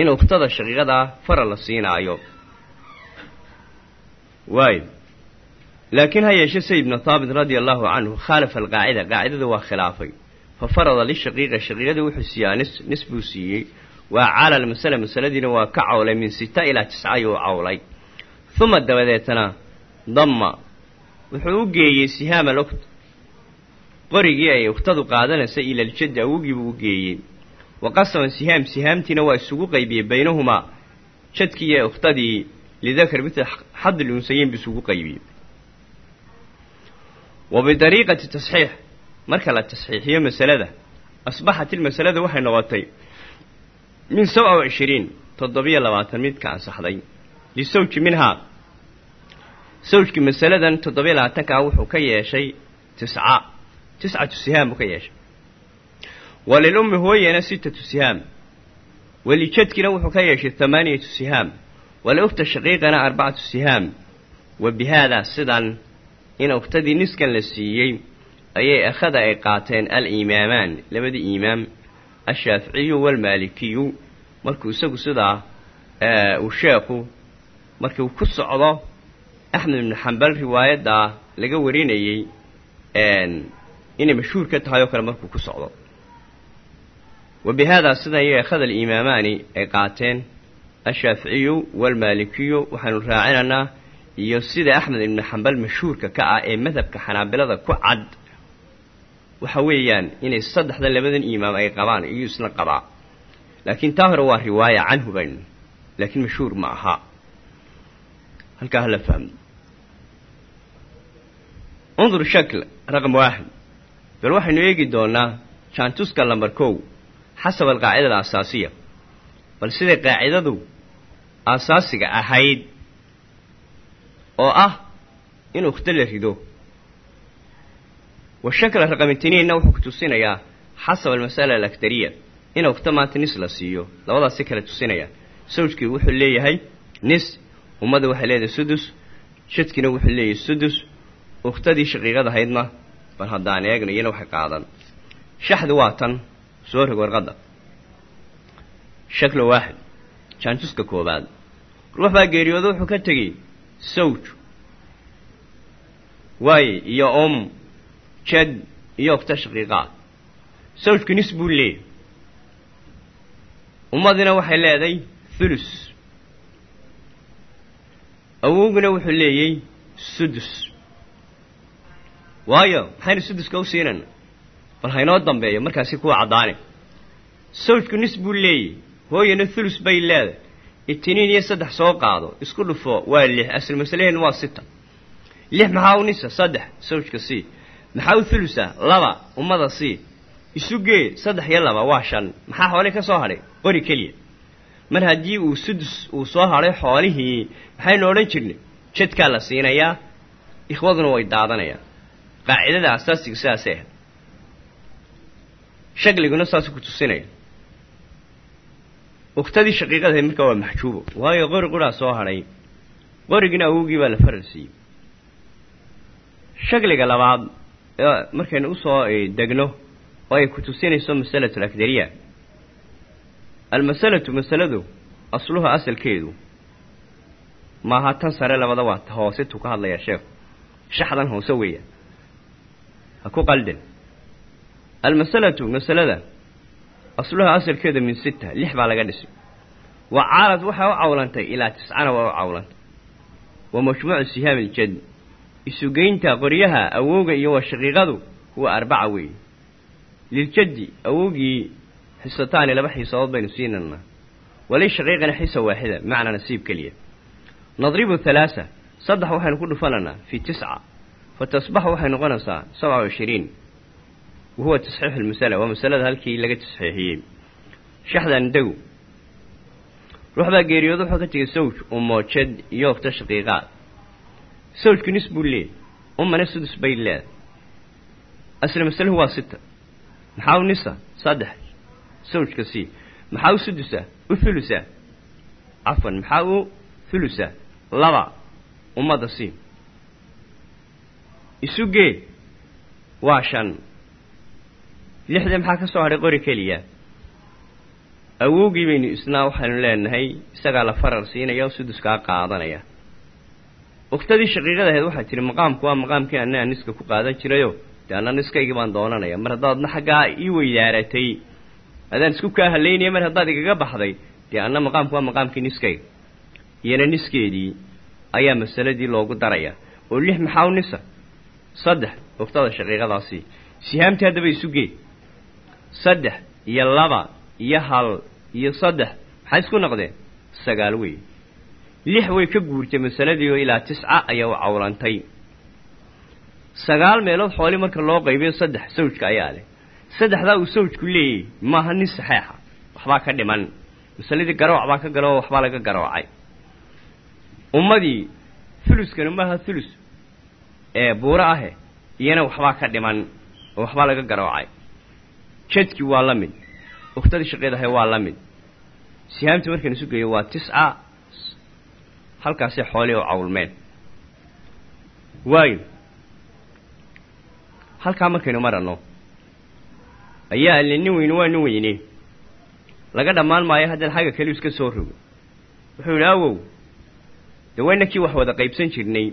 in ukhtada shaqiiqadaa fara la siinaayo. Waayo. Laakiin ha yeeshe sayd ibnu thaabit radia allahu canhu khaalafa alqaacida. Qaacidada waa khilaafay. Fa farada lishaqiiqa shaqiiqadii wuxuu siiyaa nis nis buu siiyey. Waa cala almasala masaladiina waa ka cawlay. Min sita ilaa tisca ayuu cawlay. Uma dabadeetana damma wuxuu u geeyey sihaam alukt qorigii ay uktadu qaadanaysay ilaljaddi awogii buu u geeyey. Wa qasama sihaam sihaamtiina waa isugu qaybiyey baynahumaa jadkii iyo uktadii lidakar mitl xadl unsayeyn buu isugu qaybiyey wa bidariiqati tasxiix marka la tasxiixiyo masalada asbaxat ilmasalada waxay noqotay min sabca wa cishiriin toddobiyo labaatan midka ansaxday. Lisawji minhaa sawjkii masaladan toddobiyo labaatankaa wuxuu ka yeeshay tisca tiscatu sihaam buu ka yeeshay walilummi hooyena sitatu sihaam walijadkina wuxuu ka yeeshay hamaaniyatu sihaam waliukhta shaqiiqana arbacatu sihaam wa bihaadaa sidan in ukhtadii niskan la siiyey ayay akhada ay qaateen al-iimaamaan labadii iimaam ashaaficiyu waalmaalikiyu markuu isagu sidaa uu sheekhu markii uu ku socdo axmed ibnu xambal riwaayaddaa laga warinayey inay mashhuur ka tahay oo kale markuu ku socdo. Wa bihaadaa sidan ayay akhada aliimaamaani ay qaateen ashaaficiyu waalmaalikiyu waxaanu raacinaynaa iyo sida axmed ibnu xambal mashhuurka ka ah ee madhabka xanaabilada ku cad. Waxa weeyaan inay saddexda labadan imaam ay qabaan iyo isna qabaa. Laakiin taa hore waa riwaaya canhu baynu laakiin mashhuur ma aha. Halkaa hala fahmo undur shakl raqam waaxid bal waxaynu eegi doonaa jaantuska lamber kow xasab alqaacida alasaasiya bal siday qaacidadu aasaasiga ahayd oo ah in ukhto la rido. Wa shakla wuxuu ku tusinayaa xasab almasala alakdariya in ukhto maanta nis la siiyo labadaas si kale tusinaya. Sawjkii wuxuu leeyahay nis ummadda waxay leedahay sudus jadkiina wuxuu leeyahay sudus ukhtadii shaqiiqad ahaydna bal haddaan eegno iyana waxay qaadan. Shaxdu waa tan soo rog warqadda. Shaklo waaxid jaantuska koobaad ruux baa geeriyooda wuxuu ka tegey sawj. Waaye iyo om jad iyo ogta shaqiiqaa sawjku nis buu leeyahy ummadina waxay leedahay thulus awowguna wuxuu leeyay sudus waayo maxaynu suduska u siinayna bal haynoo dambeeyo markaasi kuwa caddaane. Sawjku nis buu leeyay hooyana thulus bay leedahay. Itiniin iyo saddex soo qaado. Isku dhufo waa lix. Asal masalaheen waa sita. Lix maxaa u nisa? Saddex. Sawjka c. Maxaa u thulusa laba. Ummada c. Isugee saddex iyo laba waa shan. Maxaa xoolihii ka soo hadhay qori keliya. Mar haddii uu sudus uu soo hadhay xoolihii maxaynu odhan jirnay jadkaa la siinayaa ikhwaduna way daadanayaan qaacidada asaasiga sidaasay ahayd shakliguna saasuu ku tusinaya uktadii shaqiiqadahayd markaa waa maxjuubo. Waayo qori quraa soo hadhay qorigina awowgii baa la faral siiyey shakliga labaad markaynu u soo degno oo ay ku tusinayso masalatu alakdariya almasalatu masaladu asluha asalkeedu. Maaha tan sare labada waa hoose tuu ka hadlayaa sheekhu shaxdan hoose weeya ha ku qalden almasalatu masalada. Asluha asalkeedu min sita lix baa laga dhisay. Wa caalad waxay u cawlantay ilaa tiscana waa u cawlantay. Wa majmuucu sihaam iljad isugeynta qoryaha awowga iyo wa shaqiiqadu huwa arbaca weeye liljaddi awowgii xisataani laba xiisadood baynu siinanaa wali shaqiiqana xisa waaxida macnaa nasiib keliya. Nadribu halaasa saddex waxaynu ku dhufananaa fii tisca fa tasbax waxay noqonaysaa sabca wa ishiriin. Wa huwa tasxiixu lmasala waa masalada halkii laga tasxiixiyey. Shaxdan degu. Ruux baa geeriyood wuxuu ka tegay sawj umoojad iyo ogta shaqiiqaad sawjku nis buu leeyay umana sudus bay leedahay. Asla masaluhu waa sita. Maxaa u nisa? Saddex. Sawjka c maxaa u sudusa? U hulusa cafwan maxaa c isugee waa shan. Lixda maxaa ka soo hadhay qori keliya? Awowgii baynu isnaa waxaynu leenahay isagaa la farar siinaya oo suduskaa qaadanaya. Ogtadii shaqiiqada ahayd waxaa tiri maqaamku waa maqaamkii annaga niska ku qaadan jirayo dee anna niskaygii baan doonanaya. Mar haddaadna xaggaa ii weydaaratay adaan isku kaa halaynaya mar haddaad igaga baxday dee anna maqaamku waa maqaamkii niskayga iyana niskeedii ayaa masaladii loogu daraya. Oo lix maxaa u nisa saddex uktada shaqiiqadaasi sihaamtii haddaba isu gee saddex iyo laba iyo hal iyo saddex. Maxay isku noqdeen? Sagaal wey lix way ka guurtay masaladii oo ilaa tisca ayaa u cawlantay sagaal meelood xooli marka loo qaybiyo saddex sawjka ayaa leh. Saddexdaa uu sawjku leeyahy maaha nin saxeexa waxbaa ka dhiman. Masaladii garooc baa ka galo waxbaa laga garoocay. Ummadii thuluskana maaha thulus ee buuro ahe iyana waxbaa ka dhiman oo waxbaa laga garoocay jadkii waa la mid uktadii shaqeedahay waa la mid. Sihaamtii markaan isu geeyo waa tisca halkaasay xoolii u cawlmeen. Waayo halkaa markaynu marano ayaa alle nin weyne waa nin weyne. Laga dhammaan maayo haddana xagga keliu iska soo rogo. Wuxuu yidhi awow dee waa inakii wax wada qaybsan jirnay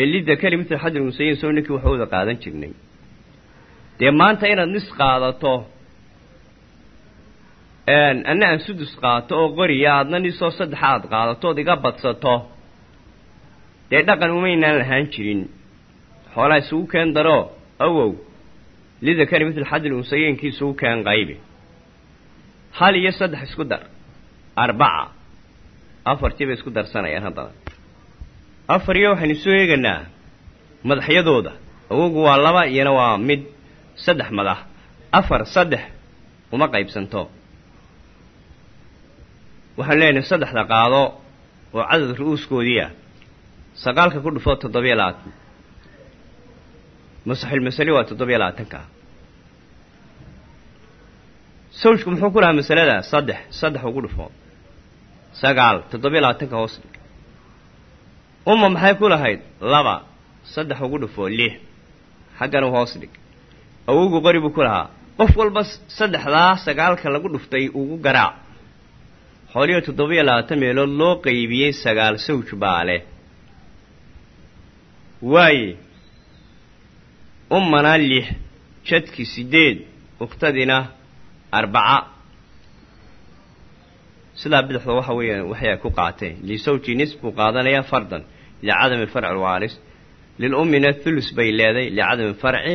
ee lidda keli mitl xadil musayin soo inakii wax wada qaadan jirnay. Dee maanta inaad nis qaadato anna aan sudus qaato oo qoriya aadna nisoo saddexa aad qaadato ood iga badsato dee dhaqan umaynaan lahaan jirin. Xoolaa isugu keen daro? Awow. Lidakari mitl xadil unsayeenkii isugu keen qaybi. Hal iyo saddex isku dar. Arbaca. Afartii bay isku darsanayaan haddana afar iyo waxaynu soo eeganaa madaxyadooda. Awogu waa laba iyana waa mid saddex madax afar saddex uma qaybsanto. Waxaan leenahay saddexda qaado oo cadad ru-uuskoodii ah. Sagaalka ku dhufoo toddobiyo labaatan. Masaxilmasali waa toddobiyo labaatanka. Sawjku muxuu ku lahaa masalada? Saddex saddex ugu dhufo. Sagaal toddobiyo labaatanka hoos. dhig umma maxay ku lahayd? Laba. Saddex ugu dhufo lix. Xaggana hoos dhig. Awowgu qori buu ku lahaa. Qof walba saddexdaa sagaalka lagu dhuftay ugu garaac xooliyo toddobiyo labaatan meelood loo qaybiyey sagaal sawj baa leh. Waaye ummana lix jadkii siddeed uktadina arbaca. Sidaa bidixda waxa weeyaan waxay ku qaateen. Lisawji nis buu qaadanayaa fardan licadami farci lwaaris lilummina thulus bay leeday licadami farci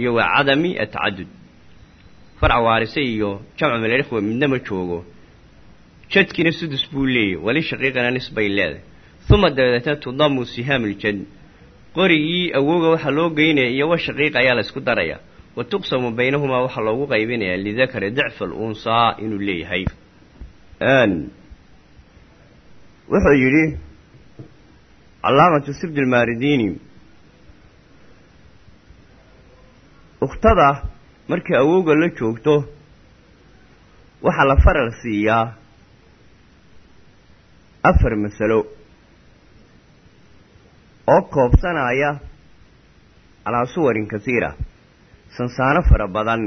iyo waa cadami atacadud farca waarise iyo jamcu milalikhwa midna ma joogo jadkiina sudus buu leeyay wali shaqiiqana nis bay leedahay uma dabadeetna tudamu sihaam iljad qorigii awooga waxaa loo geynaya iyo wa shaqiiq ayaa la isku daraya wa tuqsamu baynahumaa waxaa loogu qaybinayaa lidakari dicfa alunsaa inuu leeyahay wuxuu calaamatu sibd lmaaridini ukhtada markii awowga la joogto waxaa la faral siiyaa afar masalo oo koobsanaya calaa suwarin kasiira sansaano fara badan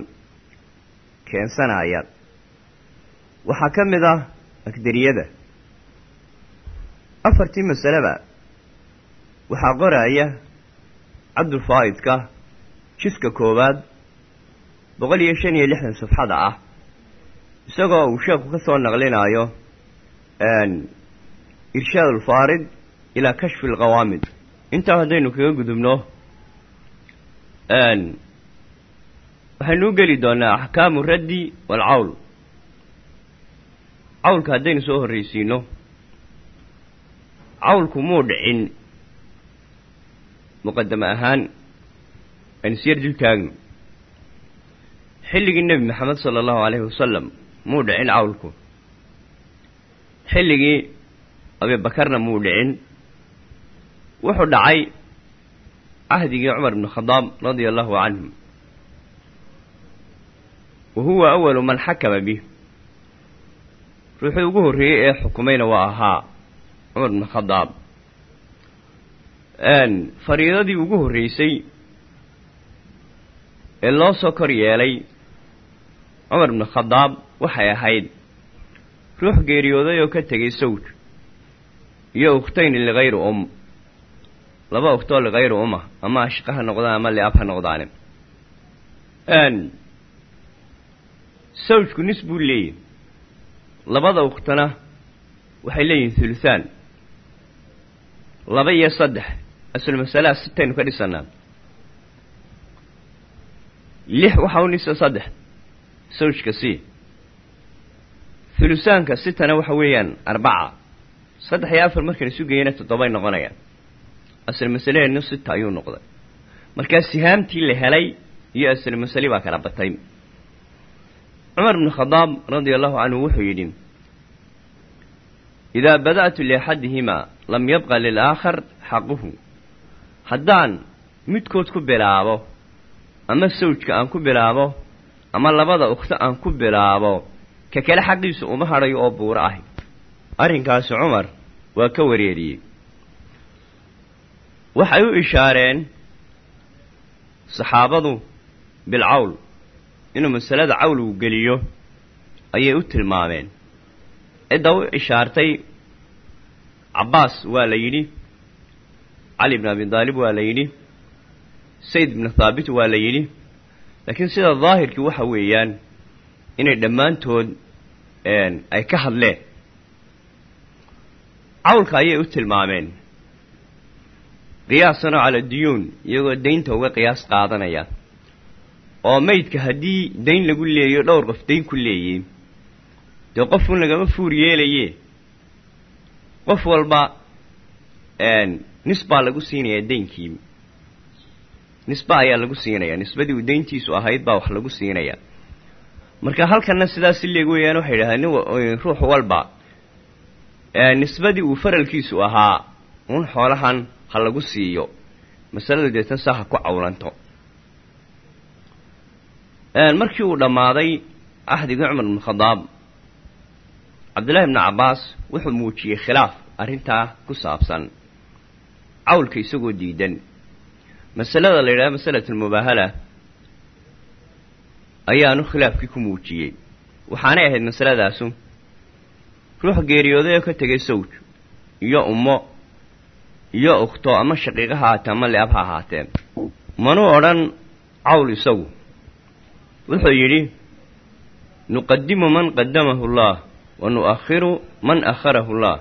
keensanaya waxaa ka mid ah akdariyada afartii masaleba waxaa qoraya cabdulfaa'idka jiska koowaad boqol iyo shan iyo lixdan safxada ah. Isagoo uu sheekhu ka soo naqlinaayo irshaad ulfaarid ilaa kashfi alqawaamid intaa haddaynu kaga gudubno waxaynu u geli doonaa axkaamu raddi waalcawl cawlka haddaynu soo horraysiino cawlku muu dhicin muqadame ahaan aynu siyar dul taagno. Xilligii nebi maxamed sala allahu calayhi wasalam muu dhicin cawlku. Xilligii abibakarna muu dhicin. Wuxuu dhacay cahdigii cumar ibnu khadaab radia allahu canhum wa huwa awalu man xakama bih ruuxii ugu horreeyey ee xukumayna waa ahaa cumar ibnu khadaab fariidadii ugu horreysay ee loo soo kor yeelay cumar ibnu khadaab waxay ahayd ruux geeriyooday oo ka tegay sawj iyo ukhtayni ligayri um. Laba uktoo ligayri uma ama ashqa ha noqdaan ama liab ha noqdaane sawjku nis buu leeyahy labada ukhtana waxay leeyihiin thulusaan laba iyo saddex aslu masalaha sitaynu ka dhisanaa. Lix waxa u nisa saddex. Sawjka si hulusaanka sitana waxa weeyaan arbaca saddex iyo afar markan isu geeyana toddobay noqonayaan. Asal masalaheenu sita ayuu noqday. Markaa sihaamtii la helay iyo asal masali baa kala batay. Cumar bnu khadaab radia allahu canhu wuxuu yidhi idaa bada'tu liaxadihimaa lam yabqa lilaakhar xaquhu haddaan midkood ku bilaabo ama sawjka aan ku bilaabo ama labada ukhto aan ku bilaabo ka kale xaqiisu uma hadhayo oo buuro ahi. Arrinkaasi cumar waa ka wareeriyey waxay u ishaareen saxaabadu bilcawl inuu masalada cawl uu geliyo ayay u tilmaameen. Cidda u ishaartay cabbaas waa la yidhi cali bn abi daalib waa la yidhi sayd bnu thaabit waa la yidhi. Laakiin sida daahirkii waxa weeyaan inay dhammaantood ay ka hadleen cawlka ayay u tilmaameen. Qiyaasanoo cala duyuun iyagoo daynta uga qiyaas qaadanaya. Oo maydka haddii dayn lagu leeyo dhowr qof dayn ku leeyey dee qofun lagama fuur yeelaye qof walba nisbaa lagu siinayaa daynkii nisba ayaa lagu siinayaa nisbadii uu dayntiisu ahayd baa wax lagu siinayaa. Marka halkanna sidaas si leeg weeyaan waxay idhahdeen ruux walba nisbadii uu faralkiisu ahaa un xoolahan ha lagu siiyo. Masaladu deetan saa ha ku cawlanto. Markii uu dhammaaday axdigii cumar bnu khadaab cabdullaahi bnu cabbaas wuxuu muujiyey khilaaf arrintaa ku saabsan cawlka isagoo diidan. Masalada la yidhahdo masalatulmubaahala ayaanu khilaafkii ku muujiyey. Waxaanay ahayd masaladaasu ruux geeriyooday oo ka tegay sawj iyo ummo iyo ukhto ama shaqiiqa ha haatee ama leab ha ahaatee manuu odhan cawl isagu. Wuxuu yidhi nuqadimu man qadamahu allah wa nu'akhiru man akharahu allah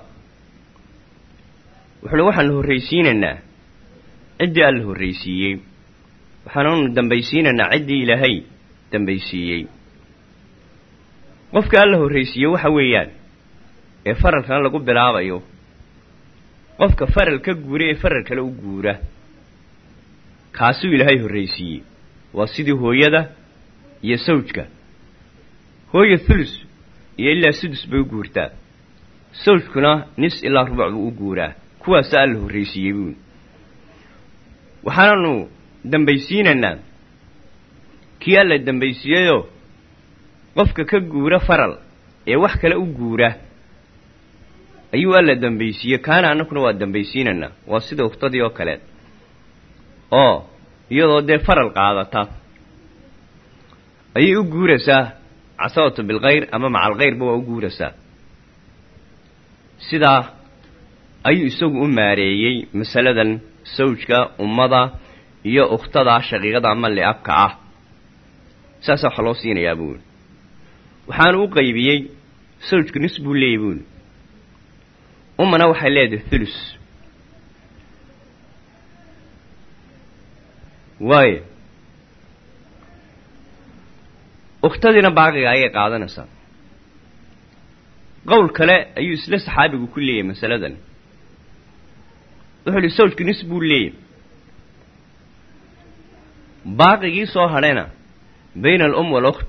wuxuuhi waxaanu horraysiinaynaa ciddii alla horraysiiyey. Waxaanunu dambaysiinaynaa ciddii ilaahay dambaysiiyey. Qofka alla horraysiiye waxa weeyaan ee faralkan lagu bilaabayo qofka faral ka guura ee faral kale u guura kaasuu ilaahay horraysiiyey. Waa sidii hooyada iyo sawjka. Hooya thulus iyo ilaa sudus bay u guurtaa. Sawjkuna nis ilaa rubuc buu u guuraa kuwaasa alla horraysiiyey buun waxaananu dambaysiinaynaa kii alla dambaysiiyeyoo qofka ka guura faral ee wax kale u guura. Ayuu alla dambaysiiyey kaana annakuna waa dambaysiinaynaa waa sida uktadii oo kale. Oo iyadoo dee faral qaadata. Ayay u guuraysaa. Casabatu bilkhayr ama macalkhayrba waa u guuraysaa. Sidaa ayuu isagu u maareeyey masaladan sawjka ummada iyo ukhtada shaqiiqada ama li'abka ah. Saasaa waxa loo siinayaa buuli waxaanu u qaybiyey sawjku nis buu leeyay buuli ummana waxay leedahay thulus waayo ukhtadiina baaqiga ayay qaadanaysaa. Qowl kale ayuu isla saxaabigu ku leeyahay masaladan wuxuu ihi sawjku nis buu leeyay baaqigii soo hadhayna bayna alum walukt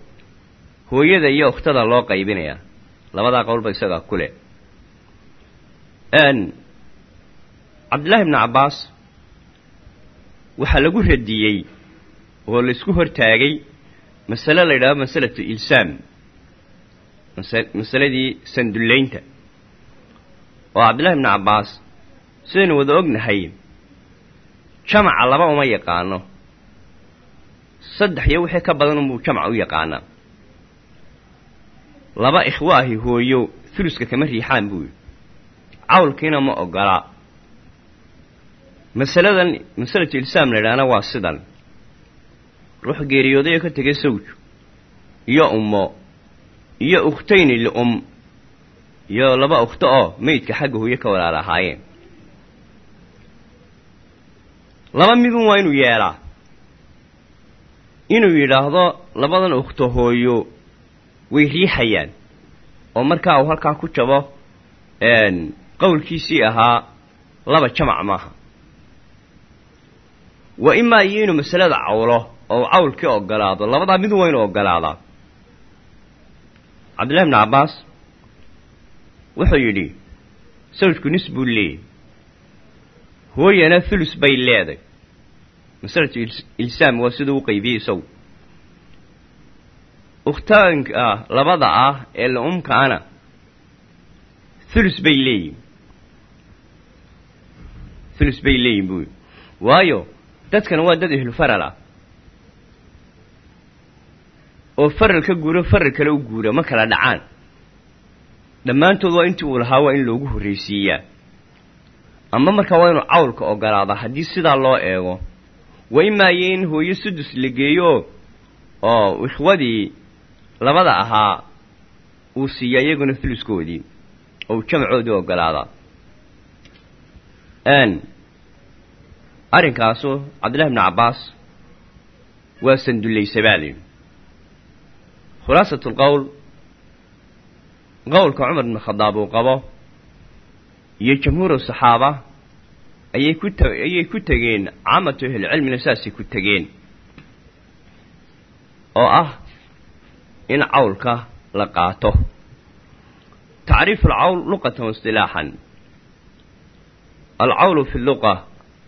hooyada iyo ukhtada loo qaybinayaa. Labadaa qowlba isagaa ku leh cabdullaahi bnu cabbaas waxaa lagu radiyey oo la isku hortaagay masale la yidhahdo masalatu ilsaam masaladii sandullaynta oo cabdullahi bnu cabbaas sidaynu wada ognahay jamaca laba uma yaqaano. Saddex iyo wixii ka badan unbuu jamac u yaqaanaa. Laba ikhwo ahi hooyo thuluska kama riixaan buu cawlkiina ma ogolaa masaladan masalatu ilsaam la yidhahna waa sidan. Ruux geeriyooday oo ka tegay sawj iyo ummo iyo ukhtayni lium iyo laba ukhto oo meydka xagga hooyo ka walaala laba midun waa inuu yeelaa. Inuu yidhaahdo labadan ukhto hooyo way riixayaan. Oo markaa uu halkaa ku jabo qowlkiisii ahaa laba jamac maaha. Wa imaa iyo inuu masalada cawlo oo uu cawlkii ogolaado labadaa mid waa inuu ogolaadaa cabdillahi bni cabbaas wuxuu yidhi sawjku nis buu leeyay hooyana thulus bay leeday masalatu ilsaam waa siduu u qaybiyey isagu ukhtaanka labada ah ee la-umkaana thulus bay leeyihiin thulus bay leeyihiin buuyi waayo dadkan waa dad ehlu faral ah oo faral ka guuro faral kale u guura ma kala dhacaan dhammaantood waa intii uu lahaa waa in loogu horraysiiyaa ama markaa waa inuu cawlka ogolaadaa haddii sidaa loo eego wa imaaye in hooyo sudus la geeyo oo ikhwadii labada ahaa uu siiya iyaguna thuluskoodii oo uu jamacoodii ogolaadaa. Arrinkaasu cabdillahi bni cabbaas waa sandullaysabaali khulaasatu lqowl qowlka cumar bn khadaab uu qabo iyo jamhuuru saxaaba ayay ku ayay ku tegeen caamatu ahlicilmina saasay ku tegeen oo ah in cawlka la qaato. Tacriifu alcawl luqatan waistilaaxan alcawlu fi luqa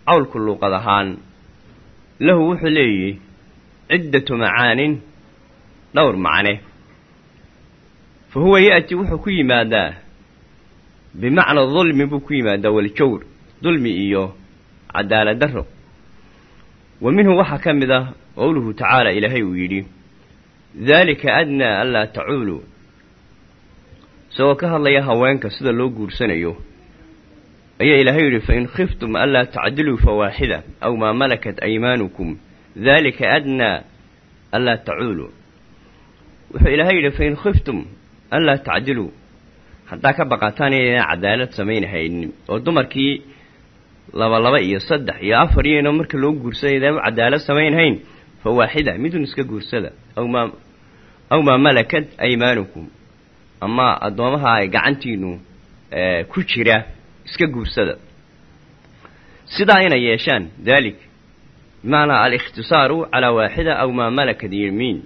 cawlku luuqad ahaan lahu wuxuu leeyihi ciddatu macaanin dhowr macne fa huwa ya'ti wuxuu ku yimaadaa bimacna dulmi buu ku yimaadaa waljawr dulmi iyo cadaalad darro. Wa minhu waxaa ka mid ah qowluhu tacaala ilaahay uu yidhi daalika adnaa anlaa tacuulu. Isagoo ka hadlaya haweenka sida loo guursanayo ayaa ilaahay yidhi fain khiftum anlaa tacdiluu fawaaxida aw maa malakat aymaanukum daalika adnaa anlaa tacuulu. Wuxuu ilaahay yidhi fain khiftum anlaa tacdiluu. Haddaa ka baqataan inaynaan cadaalad samaynhaynin oo dumarkii laba laba iyo saddex iyo afar iyayna marka loo guursanay idaan u cadaalad samaynhayn fa waaxida midun iska guursada aw maa aw maa malakat aymaanukum ama addoomaha ay gacantiinu ku jira iska guursada. Sidaa inay yeeshaan dalik bimacnaa alikhtisaaru calaa waaxida aw maa malakat yamiin.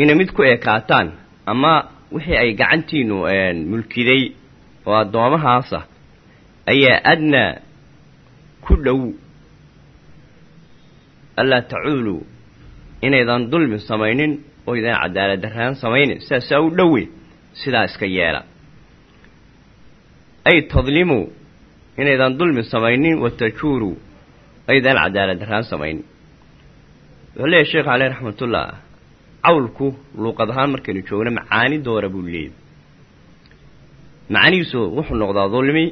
Inay mid ku ekaataan ama wixii ay gacantiinu mulkiday oo addoomahaasa ayaa adnaa ku dhow. Allaa tacuulu inaydan dulmi samaynin oo ydan cadaalad darraan samaynin. Sidaasaa u dhowe sidaa iska yeela. Ay tadlimuu inaydan dulmi samaynin wa tajuuru aydan cadaalad samaynin. Wuxuu leeyahy sheekh caleyh raxmatullah cawlku luuqad ahaan markaynu joogno macaani doora buu leeyahy macanihiisu wuxuu noqdaa dulmi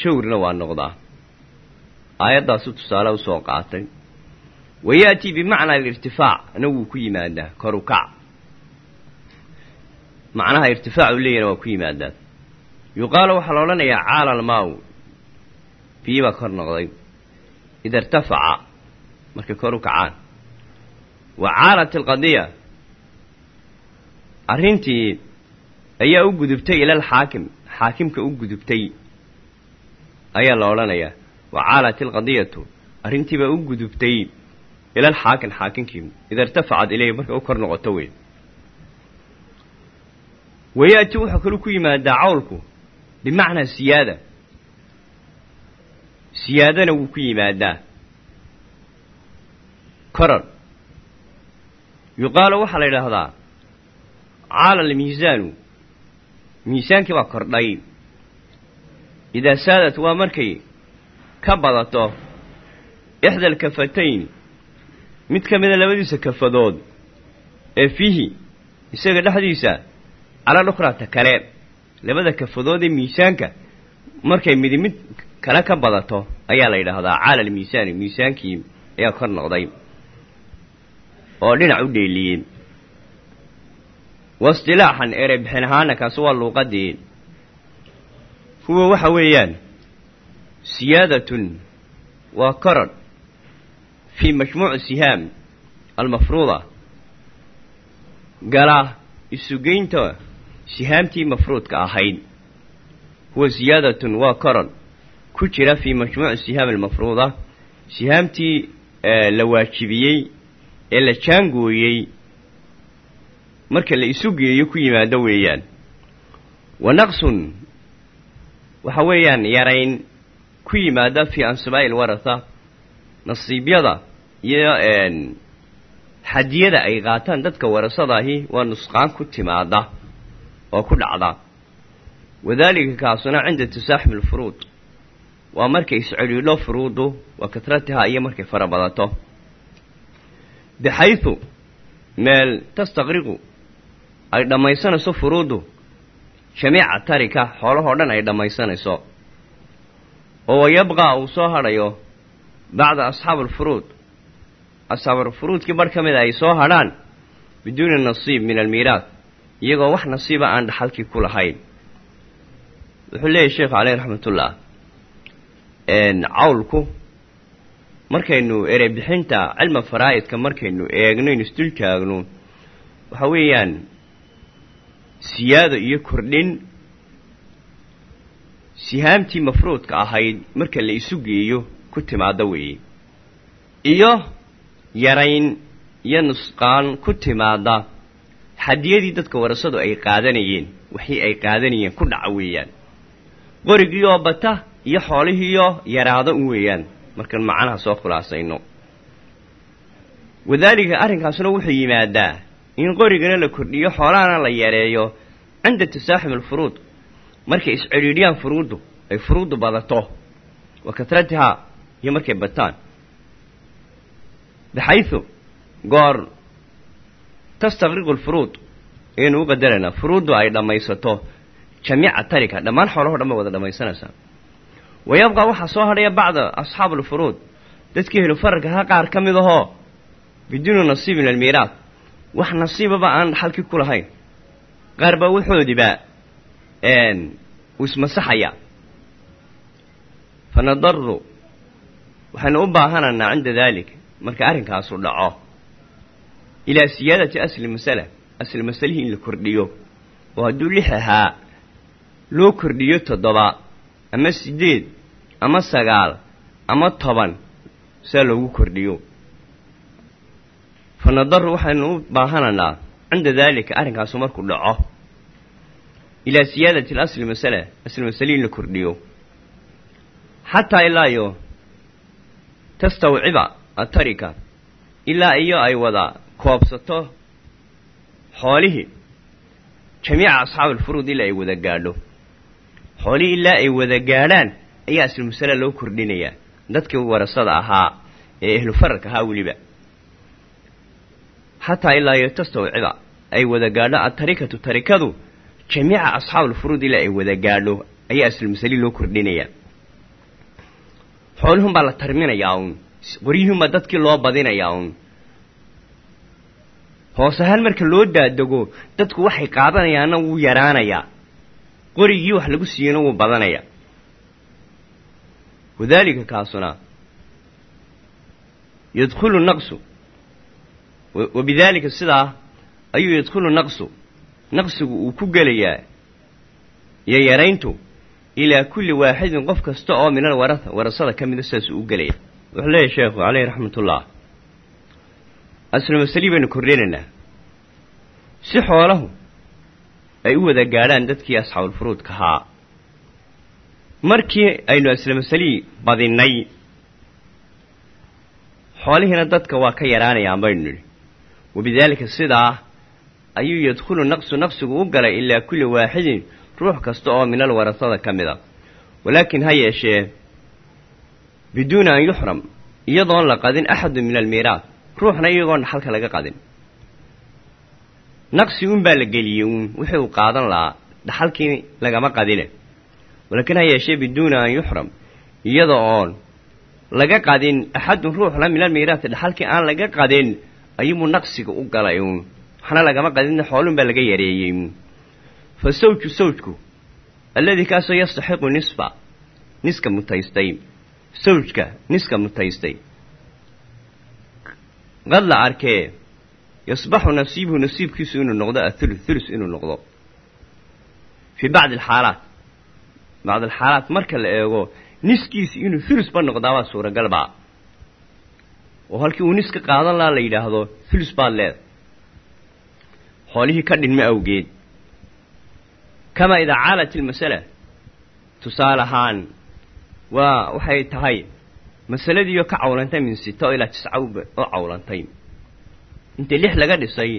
jawrna waa noqdaa. Aayaddaasu tusaale u soo qaatay. Wa ya'tii bimacnaa alirtifaac na wuu ku yimaadaa koru kac macnaha irtifaacu leeyahna waa ku yimaadaa. Yuqaalu waxaa la odhanayaa caala almaaw biyi baa kor noqday. Ida irtafaca markay kor u kacaan. Wa caalat alqadiya. Arrintii ayaa u gudubtay ila alxaakim xaakimka u gudubtay ayaa la odhanayaa wa caalat alqadiyatu. Arrintiibaa u gudubtay ila alxaakim xaakimkii ida irtafacad ilayhi markay u kor noqoto wey wayaati wuxuu kalu ku yimaadaa cawlku bimacnaa siyaada. Siyaadana wuu ku yimaadaa. Korar yuqaalu waxaa la yidhaahdaa caala almiisaanu miisaankii baa kordhay idaa saadat waa markay ka badato ixda alkafatayn mid ka mida labadiisa kafadood ee fiihi isaga dhexdiisa cala lukrata kale labada kafadood ee miisaanka markay midi mid kale ka badato ayaa la yidhaahdaa caala almiisaani miisaankii ayaa kor noqday oo dhinac u dheeliyey waistilaaxan erey bixin ahaana kaasi waa luuqadii huwa waxa weeyaan siyaadatun waa koror fii majmuuci sihaam almafruuda. Gala isugeynta sihaamtii mafruudka ahayd huwa ziyaadatun waa koron ku jira fii majmuuci sihaam almafruuda. Sihaamtii la waajibiyey ee la jaangooyey marka la isu geeyo ku yimaado weeyaan. Wa naqsun waxa weeyaan yarayn ku yimaada fii ansibaa'i ilwaratha nasiibyada iyo xadiyada ay qaataan dadka warasadahi waa nusqaan ku timaada oo ku dhacda. Wadaalika kaasuna cinda tasaaxum alfuruud waa markay isceliidho furuudu wa katratihaa iyo markay fara badato. Bixaydu meel tastaqriqu ay dhammaysanayso furuudu jamiica tarika xoolahoo dhan ay dhammaysanayso oo wayabqaa uu soo hadhayo bacda asxaab alfuruud asxaabulfuruudkii bar ka mida ay soo hadhaan biduuni nasiib min almiiraad iyagoo wax nasiiba aan dhaxalkii ku lahayn wuxuu leeyahy sheekhu caleyh raxmatullah cawlku markaynu erebixinta cilma faraa'idka markaynu eegno inu isdul taagno waxa weeyaan siyaado iyo kordhin. Sihaamtii mafruudka ahayd marka la isu geeyo ku timaado weeye. Iyo yarayn iyo nusqaan ku timaada xadiyadii dadka warasadu ay qaadanayeen wixii ay qaadanayeen ku dhaca weeyaan. Qorigii oo bata iyo xoolihiioo yaraado un weeyaan. Markaan macnaha soo khulaasayno. Wadaalika arrinkaasuna wuxuu yimaadaa in qorigana la kordhiyo xoolahana la yareeyo cinda tasaaxum alfuruud markay iscedhiidhiyaan furuuddu ay furuuddu badato. Wa katratihaa iyo markay bataan. Baxaysu goor tastaqriqu alfuruud ayaynu u qadaraynaa furuuddu ay dhammaysato. Jamiica tarika dhammaan xoolaho dhan bay wada dhammaysanaysaa wa yabqaa waxaa soo hadhaya bacda asxaab alfuruud dadkii helu fararka ahaa qaar ka mid ahoo biduuni nasiib min almiiraad wax nasiibaba aan dhaxalkii ku lahayn. Qaar baa waxoodiba uu ismasaxaya fa nadaru waxaynu u baahanaynaa cinda daalik marka arrinkaasu dhaco. Ilaa siyaadati asli masala asli masalihii in la kordhiyo. Oo hadduu lix ahaa loo kordhiyo toddoba ama siddeed ama sagaal ama toban saa loogu kordhiyo fa nadaru waxaynu u baahanaynaa cinda daalika arrinkaasu markuu dhaco ilaa siyaadati alasli masala asli masalihi in la kordhiyo xataa ilaa iyo tastawciba atarika ilaa iyo ay wada koobsato xoolihii jamiica asxaab alfuruud ilaa ay wada gaadho xoolihii ilaa ay wada gaadhaan ayaa asli masala loo kordhinayaa dadkii warasada ahaa ee ehlu fararka ahaa weliba xataa ilaa iyo tastawciba ay wada gaadho atarikatu tarikadu jamiica asxaab alfuruud ilaa ay wada gaadho ayaa aslmasali loo kordhinayaa xoolihunbaa la tarminayaa uun qoryihunbaa dadkii loo badinayaa uun hoos ahaan marka loo daadego dadku waxay qaadanayaanna wuu yaraanayaa qorigii wax lagu siiyeyna wuu badanayaa wadaalika kaasuna yadkhulu naqsu wa bidaalika sidaa ayuu yadkhulu naqsu. Naqsigu uu ku gelayaa iyo yarayntu ilaa kulli waaxidin qof kasta oo min alwaraa warasada ka mida sidaasuu u gelaya wuxuu leeyahy sheekhu caleyhi raxmatullah. Aslu masali baynu kordhinaynaa si xoolahu ay u wada gaadhaan dadkii asxaabulfuruudka ahaa markii aynu aslu masalii badinnay xoolihiina dadka waa ka yaraanayaan baynu nidhi wabidaalika sidaa ayuu yadkhulu naqsu naqsigu u galay ilaa kulli waaxidin ruux kasta oo min alwarasada ka mid a walaakin ha yeeshee biduuni an yuxram iyadoon la qadin axadu min almiiraad ruuxna iyagoon dhaxalka laga qadin naqsi unbaa la geliyey uun wixii uu qaadan lahaa dhaxalkii lagama qadine walaakin ha yeeshee biduuni an yuxram iyada oon laga qadin axadun ruuxna min almiiraati dhaxalkii aan laga qadin ayuubuu naqsiga u galay uun. Waxna lagama qadin xoolun baa laga yareeyey fa sawju sawjku alladii kaasoo yastaxiqu nisba niska mutaystay. Sawjka niska mutaystay. Qad la arkee yasbaxu nasiibuhu nasiibkiisu inuu noqdo athulu thulus inuu noqdo. Fii bacdi alxaalaat bacd alxaalaat marka la eego niskiisi inuu thulusba noqdaabaa suuragalbaa oo halkii uu niska qaadan lahaa la yidhaahdo thulus baad leeda xoolihii ka dhinma awgeed. Kamaa idaa caalat ilmasala tusaale ahaan waa waxay tahay masaladiioo ka cawlantay min sita ilaa tisca oo cawlantay. Inta lix laga dhisay